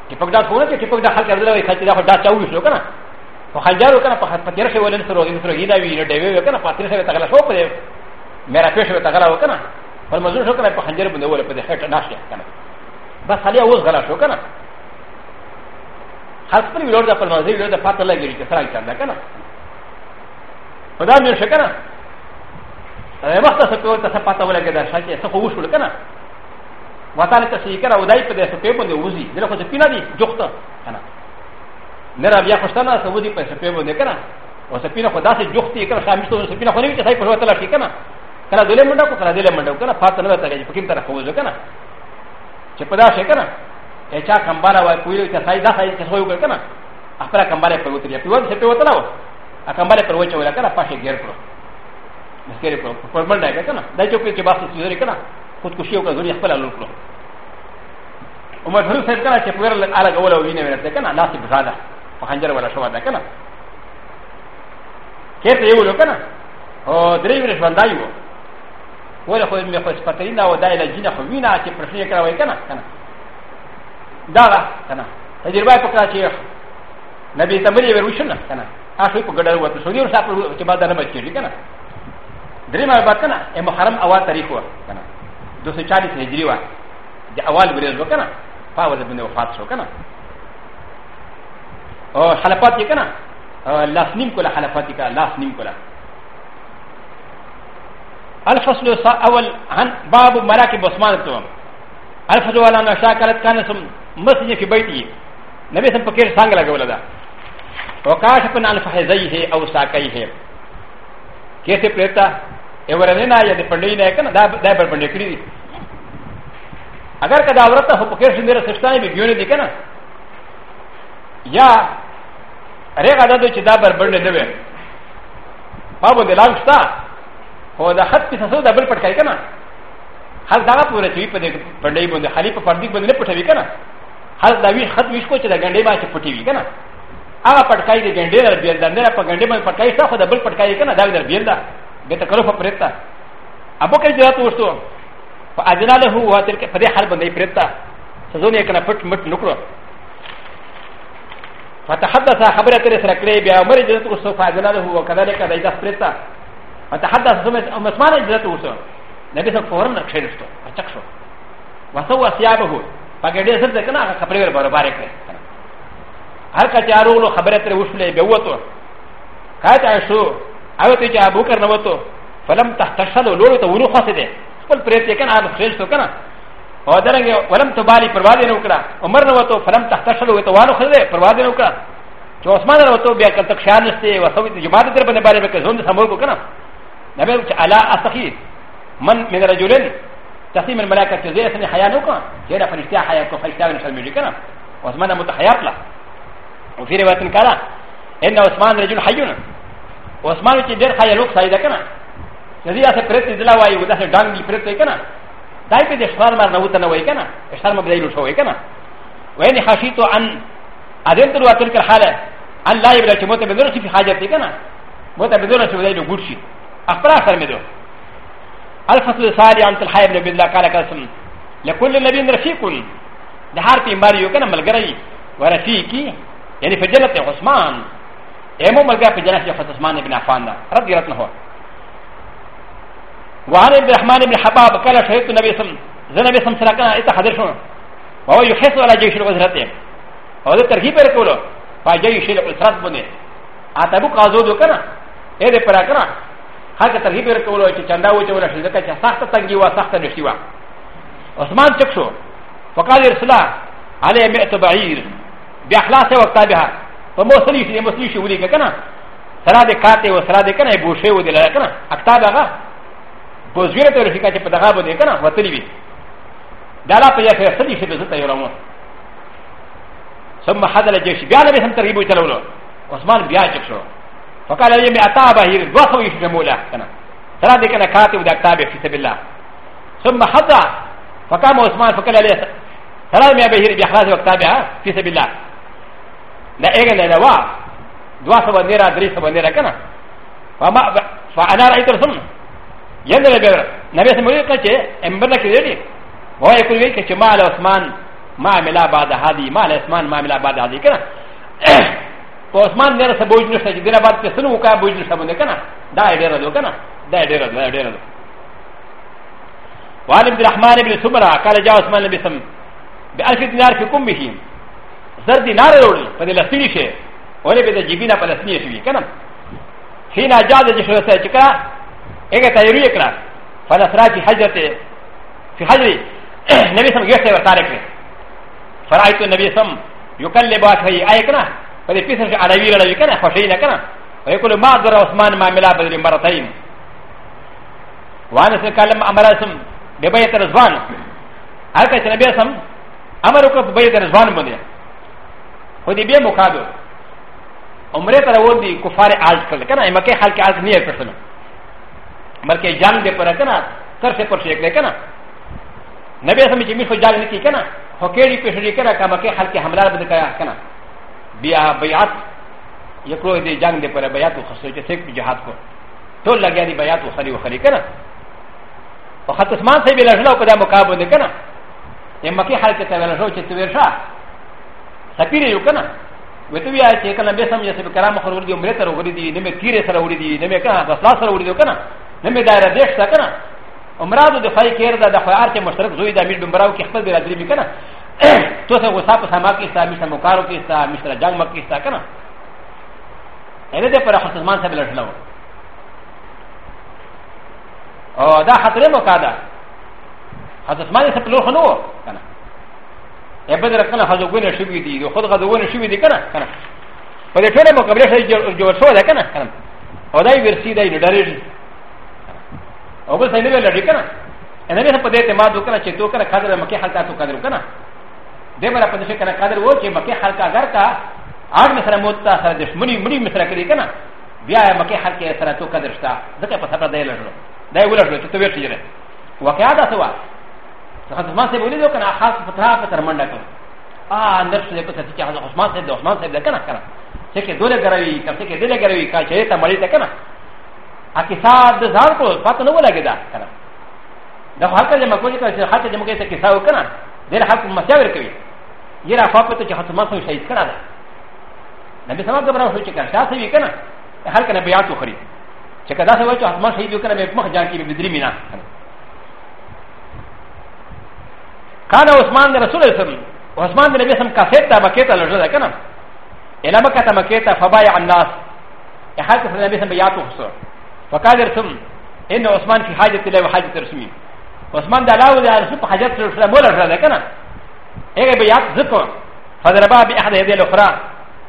ټپک دا کوونه چې ټپک دا خلک ارزله وي خلک دا خو دا چاوي شو کنه په خلجارو کنه په پتیر شي ولن سره غیر سره یدا وی نه دیوي وکنه پاتیر شي تغلا شو په میرا پېښه ته تغلا وکنه پر مزور شو کنه په خنجر باندې ول په دې هټ ناشه کنه بس خلیا اوس غلا شو کنه خاص پر ویلور دا پر مزور ویلور دا پاتہ لګی چې سره چاندا کنه خدا مې شو کنه مخته څه کوي ته پاتہ ولګی دا شاته څه خو وشول کنه وطن كسيكرا وداي قد يسبب ان يوزي دل خو سبينا دي جوخته انا نرى بيا خشتنا سودي پر سبب ان كنا وسبينا خدا سے جوختي کر خامش تو سبينا خو ني چي پر وتلا ٹھیک نا کلا دله منډه کو کلا دله منډه کنا فات نه وتا گئی پکین طرف خو جو کنا چې پدا شي کنا اچا کمبارا وای کوئی چې سای دا سای چې خو یو کنا خپل کمبارا پر وتری په ور سپه وتلا و ا کمبارا پر وچ ولا کنا پاشه ګیر کړو مسکری پر پر منډه کنا دا چې په کې باسه سوزري کنا خودکشي وکړه ځوړي خپل لور کړو عمر فاروق صاحب کله چې پویر الګ اول او وینه ورته کنه لاس په ځاله په خنجر ولا شو ده کنه کته یو لو کنه او درې ورځې باندې یو ولا خو مې خو سپترینا او دای له جینه خو وینه چې پرشنه کړه وای کنه کنه دا کنه تجربه پکړه چې نبی تمری وروښنه کنه هغه په ګډه وته سونی ور صاحب چې ما دا نه بچی کنه درې ما بات کنه محرم اوا تاریخ و کنه دو سو چالیس هجری وه د اول ورځ وکنه په ورځ باندې وفات شو کنه او خلافت یې کنه لاس نیم کوله خلافت یې کنه لاس نیم کوله الفصل الاول عن باب مراكب عثمان تو الفصل والا نشا کړه کنه سم مسجد کې بیٹی نبی سم پکې څنګه لګول دا وکاش پن الفحزیه او ساکیه کیسه پرتا ا و ر ن ن ا یا د پندې نه کنه دا دا پر پندې کړی اگر کدا عورت هو پکې شندې را سشتانې به ګیونه دي کنه یا رېګه دا چې دا پر پندې نه وي ما به د لاګ شتا هو دا خط څه څه دا بل پټ کای کنه حال دا پورې چې په دې پندې باندې خالی په پردې باندې نه پټوي کنه حال دا وی خط ویش کو چې دا ګنډې ما چې پټي وي کنه هغه پټکای دې ګنډې در بیل دا نه په ګنډې باندې پټکای شته خو دا بل پټکای کنه دا در بیل دا ب ت ك ر و ف بريتا أ ب و ك ا ج ر ا ت وشتو ف أ ج ر ا ل ه هو تلك فدي حرب ن ي بريتا سزوني كان فت مت نكرو فتحدث خبر ت ر س ر ك ر ي ب ي عمر ج ر ا ت وشتو ف أ ج ر ا ل ه وكذلك ا ج ا س بريتا فتحدث سمت مسمان ج ر ا ت وشتو نبي سك فورم نكشيرشتو فتشكشو وسوى ثيابه فقدر سرد كنا خبر بربارك هل كتارو خبرت وشلي بوتو كاتا شو او ته چې ابو کر نه وته فلم تحتشلو لورو ته ونو خاصه ده خپل پرې ته کنه هغه خرج تو کنه او درنګ ولم تبالي پروا دې نو کړه عمر نه وته فلم تحتشلو وته وانو خزه پروا دې نو کړه چې عثمان نه وته بیا کله تک شان نشته وسو دې جماعت در باندې باندې کې زوند سمور کو کنه نبی چې الا استخي من من رجلين تقسيم الملائكه چې زه سن حیا نو کړه چې را فرشتیا حیا کو فرشتیا نه شمې کنه عثمان متحیات لا وفي روايه قال ان عثمان رجل حيون عثمان چې ډېر خای لوک سایده کنه ندی اسه پرته دلا وای و داسه ډنګ دی پرته کنه دای په دې شمار مار نه وته نه وای کنه شمار مبدا یلو شو وای کنه وای نه خشیتو ان اذن تر واتل کر حاله الله یبل چې موته بدر شي په حاجت دی کنه موته بدر شي ولای نو ګور شي اخبار اخر مې دو الفصل الثاني عن تلحي بن عبد الله قال قسم لكل نبي رفيق ده هر پیغمبر یو کنه ملګری ورفیقی یعنی په جنت عثمان ا م و ملغا في جناح يفتح عثمان بن عفان رضي الله عنه وعن عبد الرحمن بن حباب قال شهدت النبي صلى الله عليه وسلم سلاكنا إتا حضر شنو وهو يحس على جيش الوزرات وهذا ترغيب يقوله فجيش الوزرات بني أتبوك عزودو كنا ايه دي پرا كنا هذا ترغيب يقوله چه چندا وچه ولا شزكا چه سخت تنگي وا سخت نشتي وا عثمان چك شو فقال رسول الله عليه مئة بعير بأخلاص وقتا بها په مسلی شي مسلی شي ولي کنه سره د کاته و سره د کنه بوشه و دي لره کنه اکتاب هغه بوزویره ته رفیقا چې په دغه بده کنه وتلی وي دا لا په یخه سړي شي بزته یو رمو ثم حدل الجيش بیا له هم ترغیب وتلولو عثمان بیا چک شو فقال لي مي عطا به دوخو يش مولا کنه سره د کنه کاته و د اکتاب فی سبیل الله ثم حدا فقام عثمان فقال لي سره مي به بیا خلاص وکتابه فی سبیل الله なえがなわどわさばねらでりさばねらかなファマファアナライトルソンやんでるなべさまよかちえんばらきれりわやくりけちまらすまんまめらばだはりまらすまんまめらばだはりかな وسمان دیر سے بوجھ نشتا چی دیر آباد کے سنو کا بوجھ نشتا بندے کنا دا دیر دو کنا دا دیر دو دا دیر دو وعن عبد الرحمن بن سمرہ قال جاء عثمان نبی سم بألف دینار فی کم بہیم زر دینار وروړي په دې لسنی شي ولې به د جیبینا په لسنی شي کنه حين اجاز جشو سره چې کړه هغه تیاری کړه فنسرا چې حجرت فی حجر نبی سم ګټه ورته راکړي فرایت نبی سم یکلب اخی آی کنه په دې پیسه چې عربی لړوي کنه خوشی نه کنه ويقول ما در عثمان ما ملا بدر مرتين وانا سكلم امراسم ببيت رضوان هل كان النبي صلى الله عليه وسلم امرك ببيت رضوان بنيه خو دې بیا مخادو عمره ته ول دي کفار عرض کړل کنه مکه خلک عرض نه کړل بلکې جنگ دې پر کنه تر څه پر شیک کنه نبی سمې چې میخو جنگ نکي کنه هکېړي په شری کنه کما کې خلک حمله بده کړه کنه بیا بیعت یکلو دې جنگ دې پر بیعت خو چې څه جهاد کو ټول لګیا دي بیعت خو خري کنه او خط اسمان سے بھی لڑنا پدا مقابلہ کنه یې مکه خلک ته لړو چې تیر شاه سفیر یو کنه وته بیا چې کنه به سم یې سب کرام خور ور دي عمره تر ور دي نه مې تیر سره ور دي نه مې کنه د اصلاح سره ور دي کنه نه مې دایره دیش تا کنه عمره د خای کېر دا د خیار کې مشترک زوی د امیر بمبراو کې خپل برادری مې کنه تو څه غصه په سما کې اسلامي سره مکارو کې استا مشره جنگ مکه استا کنه اې دې پر خصمان سره لړلو او دا خطرې مو کاده حضرت مالک سره لوخ نو کنه ا ب د ر ک ن ه غزوونه شوي دي خود غزوونه شوي دي کنه کنه په دې ټوله مقابله شي جوړ شو ده کنه کنه او دای ورسی دای ډارېږي او بل څنګه ویل لري کنه ان به په دې ته ما دوه کنه چې تو کنه قدر مکه حلقه تو قدر کنه دې بل په دې کنه قدر و چې مکه حلقه اگر کا اړ مسره موتا سره دښمنی مړي مسره کړی کنه بیا مکه حلقه سره تو قدر شتا ځکه په ثبت دی لرلو دای ولرلو چې تو ویل کېږي واقعا دا سوا عثمان صاحب ولیدو کنه خاص فترا په تر منډه کړ آ اندر څه کو چې هغه عثمان صاحب د عثمان صاحب کنه کنه چې کې دوله غروي کته کې دله غروي کا چې ته مړی ته کنه ا کې صاحب د ځان کو پته نه ولګی دا کنه دا حق دې مکو چې حق دې مکو ته کې صاحب کنه دې حق مساور کوي یره خاطر ته چې عثمان صاحب شهید کړه ده نبی سلام ته برابر چې کنه تاسو یې کنه هر کنه بیا تو خري چې کدا څه وایي چې عثمان شهید کړه مې مخ ځان کې بدري مینا کنه كان عثمان رسول اسم عثمان النبي اسم كاسيتا مكيتا لجدا كنا الى مكة مكيتا فبايع الناس يحاكي في النبي اسم بياتو خسر وقال رسم ان عثمان في حاجة الله وحاجة رسمي عثمان دلاو ده رسول حاجة رسول مولا رجدا كنا ايه بيات ذكر فضربا بأحد هذه الأخرى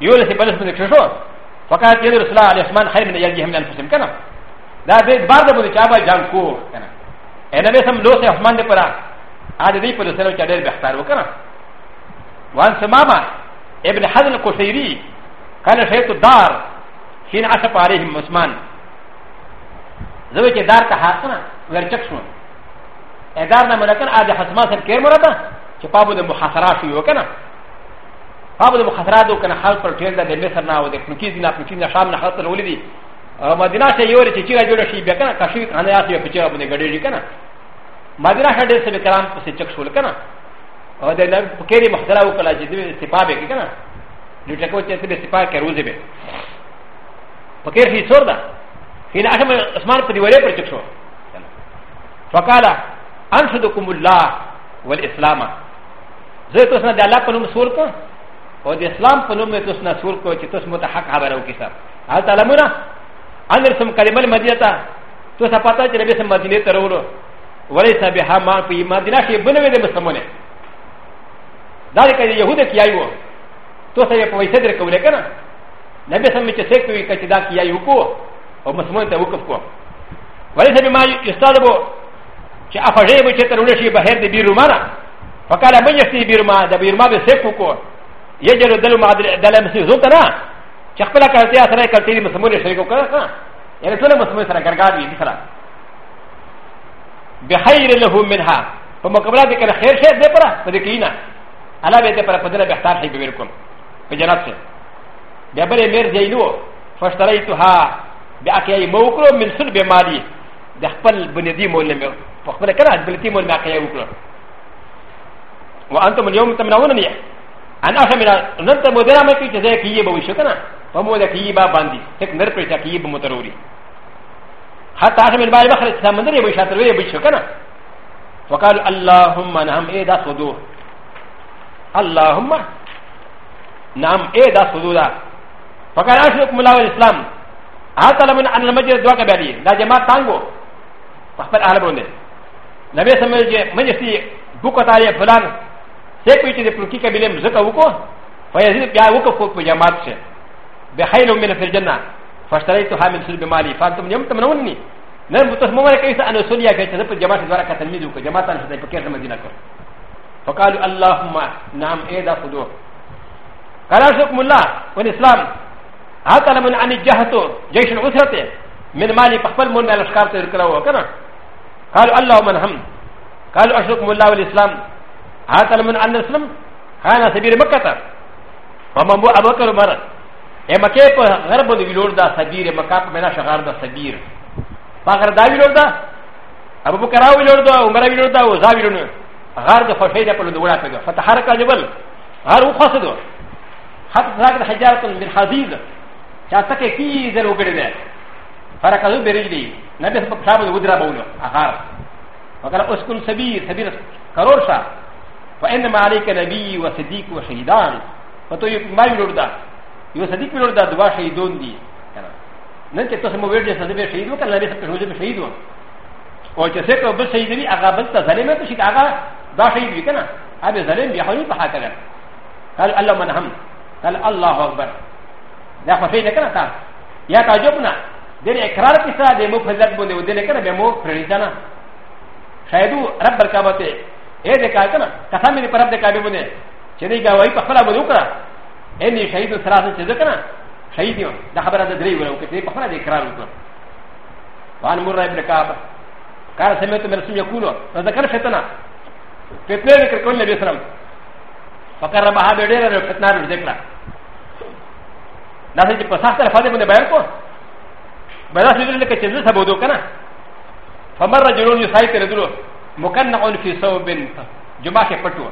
يولس بلس من كشوشو アディプルセロチャレルベスターウォーカーワンスママエブンハズルコシリカラシェイトダーヒンアシャパリヒムスマンザウィケダータハサナウェルチェクションエダーナムラカンアデハスマセンケムラタチパブデムハサラシウォーカーパブデムハサラドカンハルプルチェンダデメサナウォデフキズナフキズナシャムナハサルウォリディマディナシェヨリチチラジュラシビカナカシュアンアシュアピチュアブネガディリカナ مدینه ښه ډېر سړي کرام پسې چک شول که نه او د لر پکېرې مختلا وکړه چې دوی استفا به کې که نه نو ټکو چې ته به استفا کې روزې به پکېر هي څور ده هي نه اټم اسمان په دیوالې پر چک شو فقال انشدكم الله والاسلام زه تاسو نه د الله په نوم سور کو او د اسلام په نوم تاسو نه سور کو چې تاسو متحق خبره وکړئ سر هغه تعالی مونږ ان رسم کلمه مدینه ته تاسو پاتہ چې ربي سم مدینه ته ورو وليس بها ما في مدينه شيء بنوي د مسلمانه ذلك يهود كيايو تو سي په ويسه در کوله کنه نبي سم چې څه کوي کچدا کیایو کو او مسلمان ته وقف کو وليس بما استاد بو چې افجه به چې ترونه شي بهر د بیرمانه فقال من يستي بیرما د بیرما به سکو کو يجر دل ما دل مسي زو کنه چې خپل کړتیا سره کړتي مسلمان شریکو کنه یعنی ټول مسلمان سره ګرګار دي سره بخير له منها فمقابله دي كان خير شيء دي برا فديكينا انا بيت برا فدنا بختار حي بيركم بجنات سي بابل مير زينو فاشتريتها باكي موكرو من سلب مالي دخل بندي مولم فقبل كان بلتي مولم اكي موكرو وانتم اليوم تمنعونني ان اشمل ننت مدرا ما كي جزاكي بوشكنا فمو ذكي با باندي تك نرقي تكيب متروري حتى هذا من بعد مخرج سامندر يبي شاطر يبي شكنا فقال اللهم نعم ايه دا صدور اللهم نعم ايه دا صدور فقال اشرك ملاو الاسلام هذا لمن ان المجد دعاء بالي لا جماعه تانغو فقال اهل بوند نبي سمجه مجسي بوكتا يا فلان سيكوي تي پلوکی قبیله مزکا وکو فیزید بیا وکو فوق په جماعت شه بخیر من فی الجنه فاشتريت حامل سلبي مالي فانتم يوم تمنوني نعم متسمون كيف أنا سوليا كيف نبت جماعة دوارة كتلميذ جماعة أنا شدي فقالوا اللهم نعم إيدا خدوه قال أرسلكم الله والإسلام حتى لمن عن الجهة جيش العسرة من مالي بخبل من الأشكار تذكره قالوا اللهم الحمد قالوا أرسلكم الله والإسلام حتى لمن عن الإسلام كان سبيل مكة ومن أبو بكر مرض ا م ك ي ب غرب د ویلور دا صبیر ا م ك ا ب منا شغار دا صبیر فغر دا ویلور دا ابو بکر ویلور دا عمر ویلور دا وزا ویلور غار دا فشید په لدوړه پیګه فتحرک جبل غار وخصد حتى ذاك حجارة من حديد شاتك كي زر وګړي فركزو بريدي نبي سبب صاحب ودرا بولو اخر وقال اسكن سبير سبير كرورشا وانما عليك نبي وصديق وشهيدان فتو ما يلوردا よさりくるだどわしいどんで。なんてとてもウェルジャーでしいどかなりさくるでしいど。おいてせかぶせいであがぶったざれめとしかがだしいでかな。あべざれんやはりばはかれ。かるあらまなはん。かるあらはば。だかせいでかなた。やかじょぶな。でね、カラピサでもプレゼントでもでねからでもプレゼントな。シャイド、ラッバーカバテ。えでかかな。かさみにパラでかべもね。チェリガワイパラボドカラ。ان شهيد ثلاثه تذكرنا شهيد يوم ده خبر هذا دري ولو كتير بخبر هذا اقرار وكنا وعن مر ابن كعب قال سمعت من رسول يقول فذكر فتنه فتنه ذكر كل النبي صلى الله عليه وسلم فقربها بدير فتنه ذكرها دا چې په سخت الفاظ باندې بیان کو بلا سې دې کې چې څه بودو کنه فمر رجلون يسايت رجلون مكنع في ثوب جمعه پټو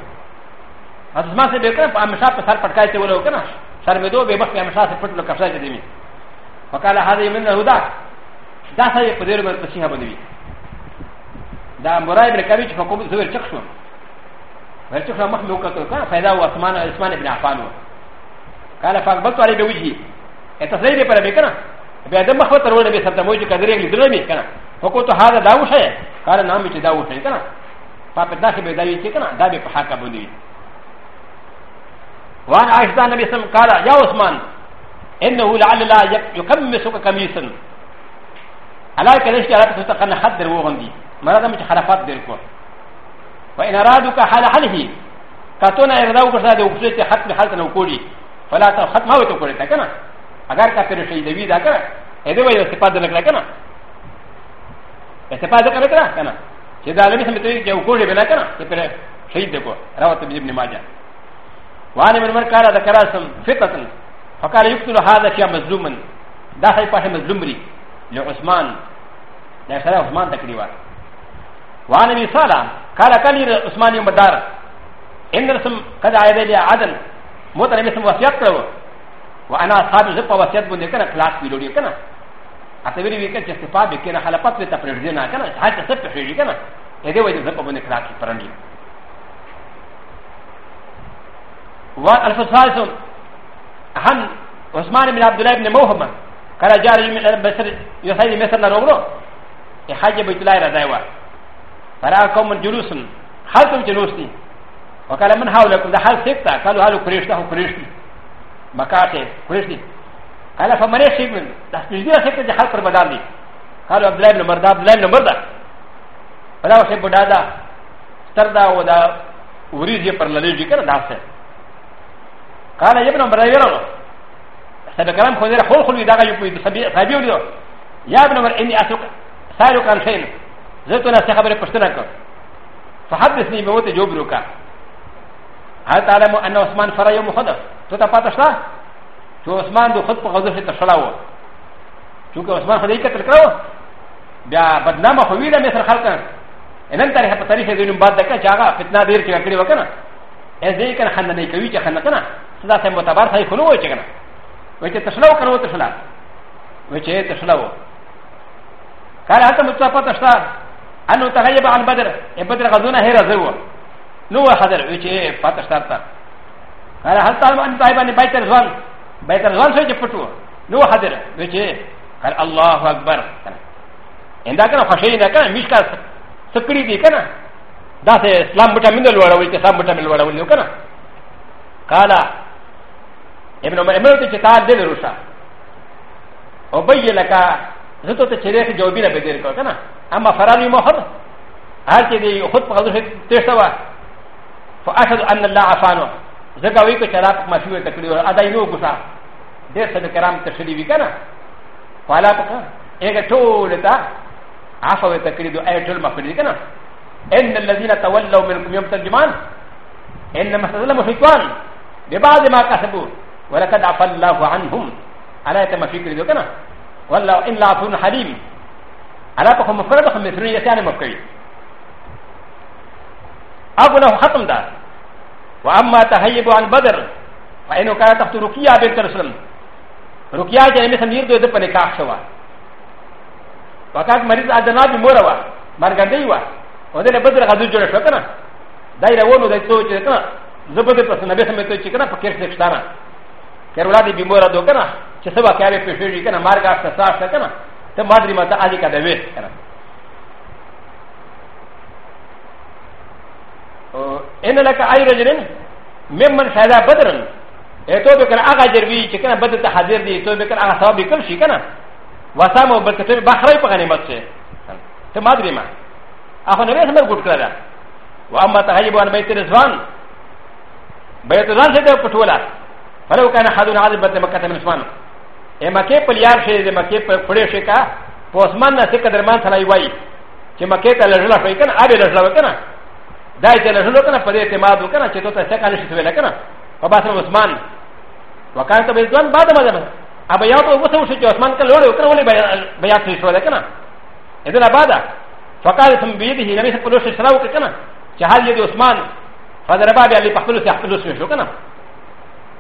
زما سے بے کرم ہمیشہ پہ سر پٹکائے تے وہ لوگ نا سر میں دو بے بخت ہمیشہ سے پٹ لو کفشا کے دیوی فقال هذا من الهدى دا سره په دې مرته څنګه باندې وی دا مرای بن کوي چې حکومت زویر چک شو ور چک مخ مې وکړ کړه फायदा و اسمان اسمان ابن عفان قال فقبلت عليه بوجهي اته زې دې پر بکنه بیا د مخ تر ونه به سره موجه کډری لې درنه مې کنه حکومت هذا دا وشه قال نام چې دا وشه کنه په پداسه به دا وی چې کنه دا به په حق باندې وعن عائشة النبي صلى الله عليه وسلم قال يا عثمان إنه لعل الله يكمسك كميسا على كذلك جعلت تتقن حد الوغندي مراد مش خلافات ديركو وإن أرادك حال حاله كاتونا إرداو كرسا دي وكسوية حتم حالتا نوكولي فلا تخط ما وتوكولي تكنا أغار كافر شيء دوي دا كنا إذا وي استفاد لك كنا استفاد لك كنا كنا شيء دا لمي سمتوي كوكولي بلا كنا شيء دوكو رواه ابن ماجه وانا من مركا لا ذكراسم فتنه فقال يقتل هذا شيء مظلوما دا سي پاشه مظلوم ري لعثمان دا سره عثمان تقريبا وانا من صالح قال قال لي عثمان يوم بدار ان رسم قد عيد لي عدل موت نبي سم وصيت کرو وانا صاحب زپ وصيت بند کنه خلاص ویلوڑی کنه اته ویری وکړه چې استفاده وکړه خلافت ته پرځینه کنه هڅه څه پرځینه کنه اې دې وایي زپ باندې خلاص پرندي والفصاصم هم عثمان بن عبد الله بن موهم قال جار مصر يسعي مصر نروغرو يحج بيت الله رضايوا فرأى قوم جلوس خلفهم جلوسني وقال من حولكم ده حال سكتا قالوا هل قريش ده قريشني مكاتي قريشني قال فمن يشيك من ده سجدي سكتا ده حال قربدان دي قالوا عبد الله بن مردا عبد الله بن مردا فلا وشي بدا دا ستردا ودا وريزي پر لليجي كنا داسه قال ابن مريم سبكرام خذير خل خل يدعى يقول سبيل له يا ابن مريم إني أسوق سارق عن شيء زدت أنا سخبر بشتنك فحدثني بموت جبرك هل تعلم أن عثمان فرا يوم خدف تتفاتشنا شو عثمان دو خد بغضب تشلاوه چونکہ عثمان خدای قتل کړو بیا بدنامه خو ویله مصر خلک نن تاریخ په تاریخ دې نوم باد دکا چاغه فتنه ډیر کې کړی وکنه ا ذ ي ك ن خ ن ن ي ك و ي ك خ ن ق ن ا سدا س م ب ت ب ا ر ساي خلو وجه كنا وجه تسلو كنا وتسلا وجه تسلو قال هذا متصفى تسلا أنه تغيب عن بدر بدر غزونا هي رزوا نو حضر وجه فاتسلا قال هل تعلم أن تعيب أن بيت الرزوان بيت الرزوان سوى جفتوا نو حضر وجه قال الله أكبر عندما كان خشينا كان مش كان سكري دي كنا だってスラムタミナルワーウィッサムタミナルワーウィッカナカラエムロメルティカーデルシャオバイヤラカーズトテチェレクジョビラベデルカナアマファラリモハアーティディーホッパーズテスタワーファアシャドアンダラアファノザガウィクチャラクマシュウエカクリオアダイノグサデステカラムテシリビカナファラパカエガトウレタアファウエカクリドアイトルマフリカナ ان الذين تولوا منكم يوم ترجمان انما استظلموا شيطان ببعض ما كسبوا ولقد عفى الله عنهم على كما في كل ذكرنا والله ان عفو حليم على فهم مفرد هم مثلون يسان مفكري ابو له ختم دار واما تهيب عن بدر فانه كان تحت رقيه بنت رسول رقيه جنبي سمير دو دو پنکاح شوا وكانت مريض ادنا بموروا مرغندي و دې بدر غزو جوړ شو کنه دا یې ونه دای څو چې کنه زبده پس نبی سمې ته چې کنه فکر څه ښتارا کړه ولادي بیمار دو کنه چې سبا کارې په شوې کنه مارګ افته صاف کنه ته مادری ماته اږي کده وې کنه ان لك اي رجل ممن شهد بدرا اتو بكر اغا جربي چې کنه بدر ته حاضر دي اتو بكر اغا ثواب وکړ شي کنه وسامو بلکې ته بخره په غنیمت شه ته مادری ما اخو نبی سمر گوٹ کرا واما تحجب عن بيت رضوان بيت رضوان سے پٹولا فلو كان حد عذاب بت مکہ من عثمان اے مکہ پر یار شے دے مکہ پر پڑے شے کا پوسمان نہ سے قدرمان تھلائی وائی کہ مکہ تے لڑلا پے کنا ابے لڑلا کنا دای تے لڑلا کنا پدے اعتماد کنا چتو تے کنا شے ویلا کنا فباس عثمان وكان تبع رضوان بعد ما اب یا تو وہ سوچ عثمان کا لوڑے کنا ولی بیا تھی شو لے کنا ادنا بعد فقال ثم بيده نبي صلى الله عليه وسلم وكنا جهال يد عثمان فضرب ابي علي بحفل في حفل اسمه شكنا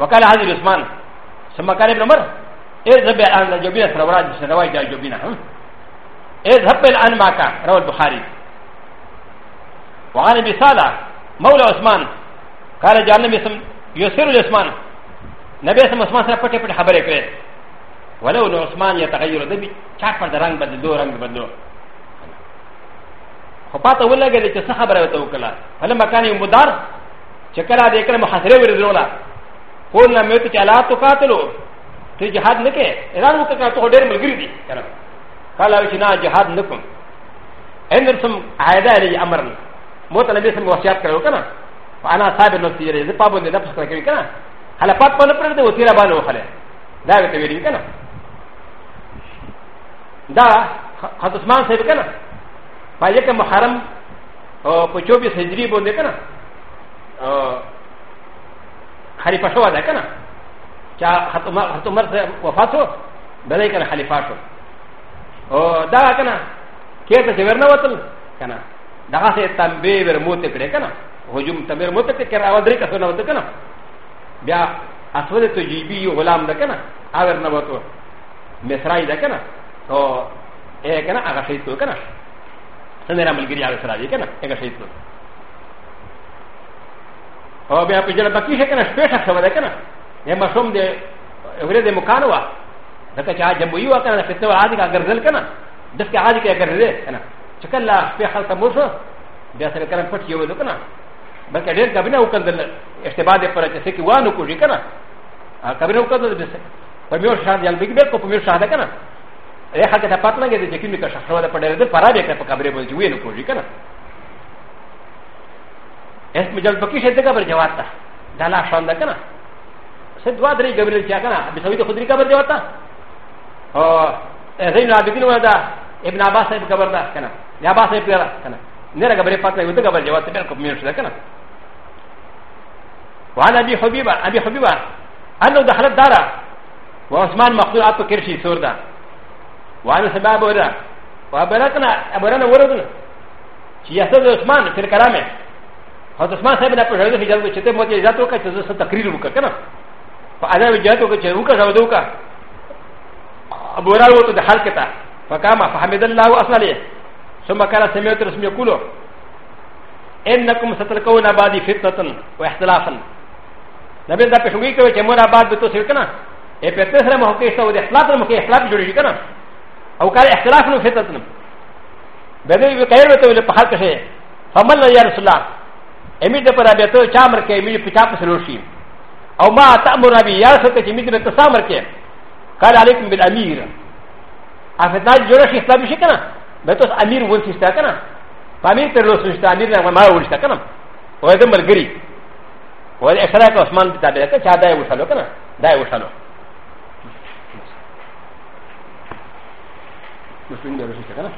وقال هذه عثمان ثم قال ابن عمر اذهب الان جبينا سرورات سرواي جبينا اذهب الان معك روى البخاري وعن ابي صالح مولى عثمان قال جعل النبي صلى يسر عثمان نبي صلى الله عليه وسلم پټه پټه خبره کړې ولو عثمان يتغير دبي چا پر رنگ بدل دو رنگ بدل دو خو پاته ولګېدل چې څه خبره ورته وکړه هله مکان یې مدار چې کله دې کله محاصره ورزوله کول نه مې ته چې الله تو قاتلو ته جهاد نه کې اعلان وکړه ته ډېر ملګری دي کنه قال چې نه جهاد نه کوم ان سم عاده لري امر موته نبی سم وصیت کړو کنه انا صاحب نفسي لري زه پابند نه پښ کړی کنه هله پات په نه پرته و تیرا باندې وخله دا ته ویری کنه دا حضرت عثمان صاحب کنه パイカムハラムポチョビスヘジリボンデカナハリパシャワデカナチャハトマルワファトベレカナハリパシャダーカナケータジェルナワトルカナダハセタンベーベルモテプレカナホジュムタベルモテケラワデカソナワテカナビアアスウェルトジビーウォラムデカナアベルナワトルメスライデカナ او ايه كنا اغشيتو كنا میرا ملګری هغه سره دی کنه هغه شهید کړ او بیا په جره بکی شي کنه شپې شخص ودا کنه یې مشوم دې ورې دې مکان وا دته چې جنب یو کنه فتنه عادي کا ګرځل کنه د څه عادي کا ګرځل کنه چکل لا شپې خلک مرشه بیا سره کنه پټ یو کنه بلکې ډېر کبینه وکړل اشتباه دې پر چې کې وانه کوی کنه کبینه وکړل په میو شاهد یل بګ بګ کو په میو شاهد کنه ا ح ك ت ا قطنا ج ت ك ي م ك ش ح ر و د ا قدر د فرابي ك ا قبر ب ج و ي ن كوجي كنا اس مجال بكي شد قبر جواتا دالا شان دا كنا سدوا دري قبر جا كنا بسوي تو خدري قبر جواتا او زين عابدين ودا ابن عباس صاحب قبر دا كنا يا عباس صاحب قبر كنا نرا قبر فاطمه يود قبر جواتا بل كم يرش دا كنا وعن ابي حبيبه ابي حبيبه انه دخلت دارا وعثمان مقتول عطو كرشي سوردا وانا سباب ورا وابرتنا ابرنا وردنا چې یاسد عثمان پر کلامه حضرت عثمان صاحب نه پوښتنه کوي چې ته مو ته اجازه وکړه چې زه تقریر وکړم کنه په اجازه اجازه وکړه چې وکړه زو وکړه ابو هريره وته د حال کته فقام فحمد الله اصلا ثم قال سمعت رسم يقول انكم ستلقون بعد فتنه واختلافا نبی دا پښوی کوي چې مور آباد به تو سر کنه اے په تیسره مو کې څه و دي اختلاف مو کې اختلاف جوړیږي کنه او كان اختلاف نو فتنه بدي بكير بتو اللي بحال كشه فمن يا رسول الله امي ده پرا بيتو چامر كه امي پچا پسلوشي او ما تامر ابي يا رسول كه امي ده تسامر كه قال عليكم بالامير افتنا جوړ شي اسلامي شي کنه بيتو امير ونسي ستا کنه امير تر لوسو ستا امير نه ما ولستا کنه وای دمل غري وای اخلاق عثمان بتابع کنه چا دای وشالو کنه دای وشالو مسلمین دروشي څنګه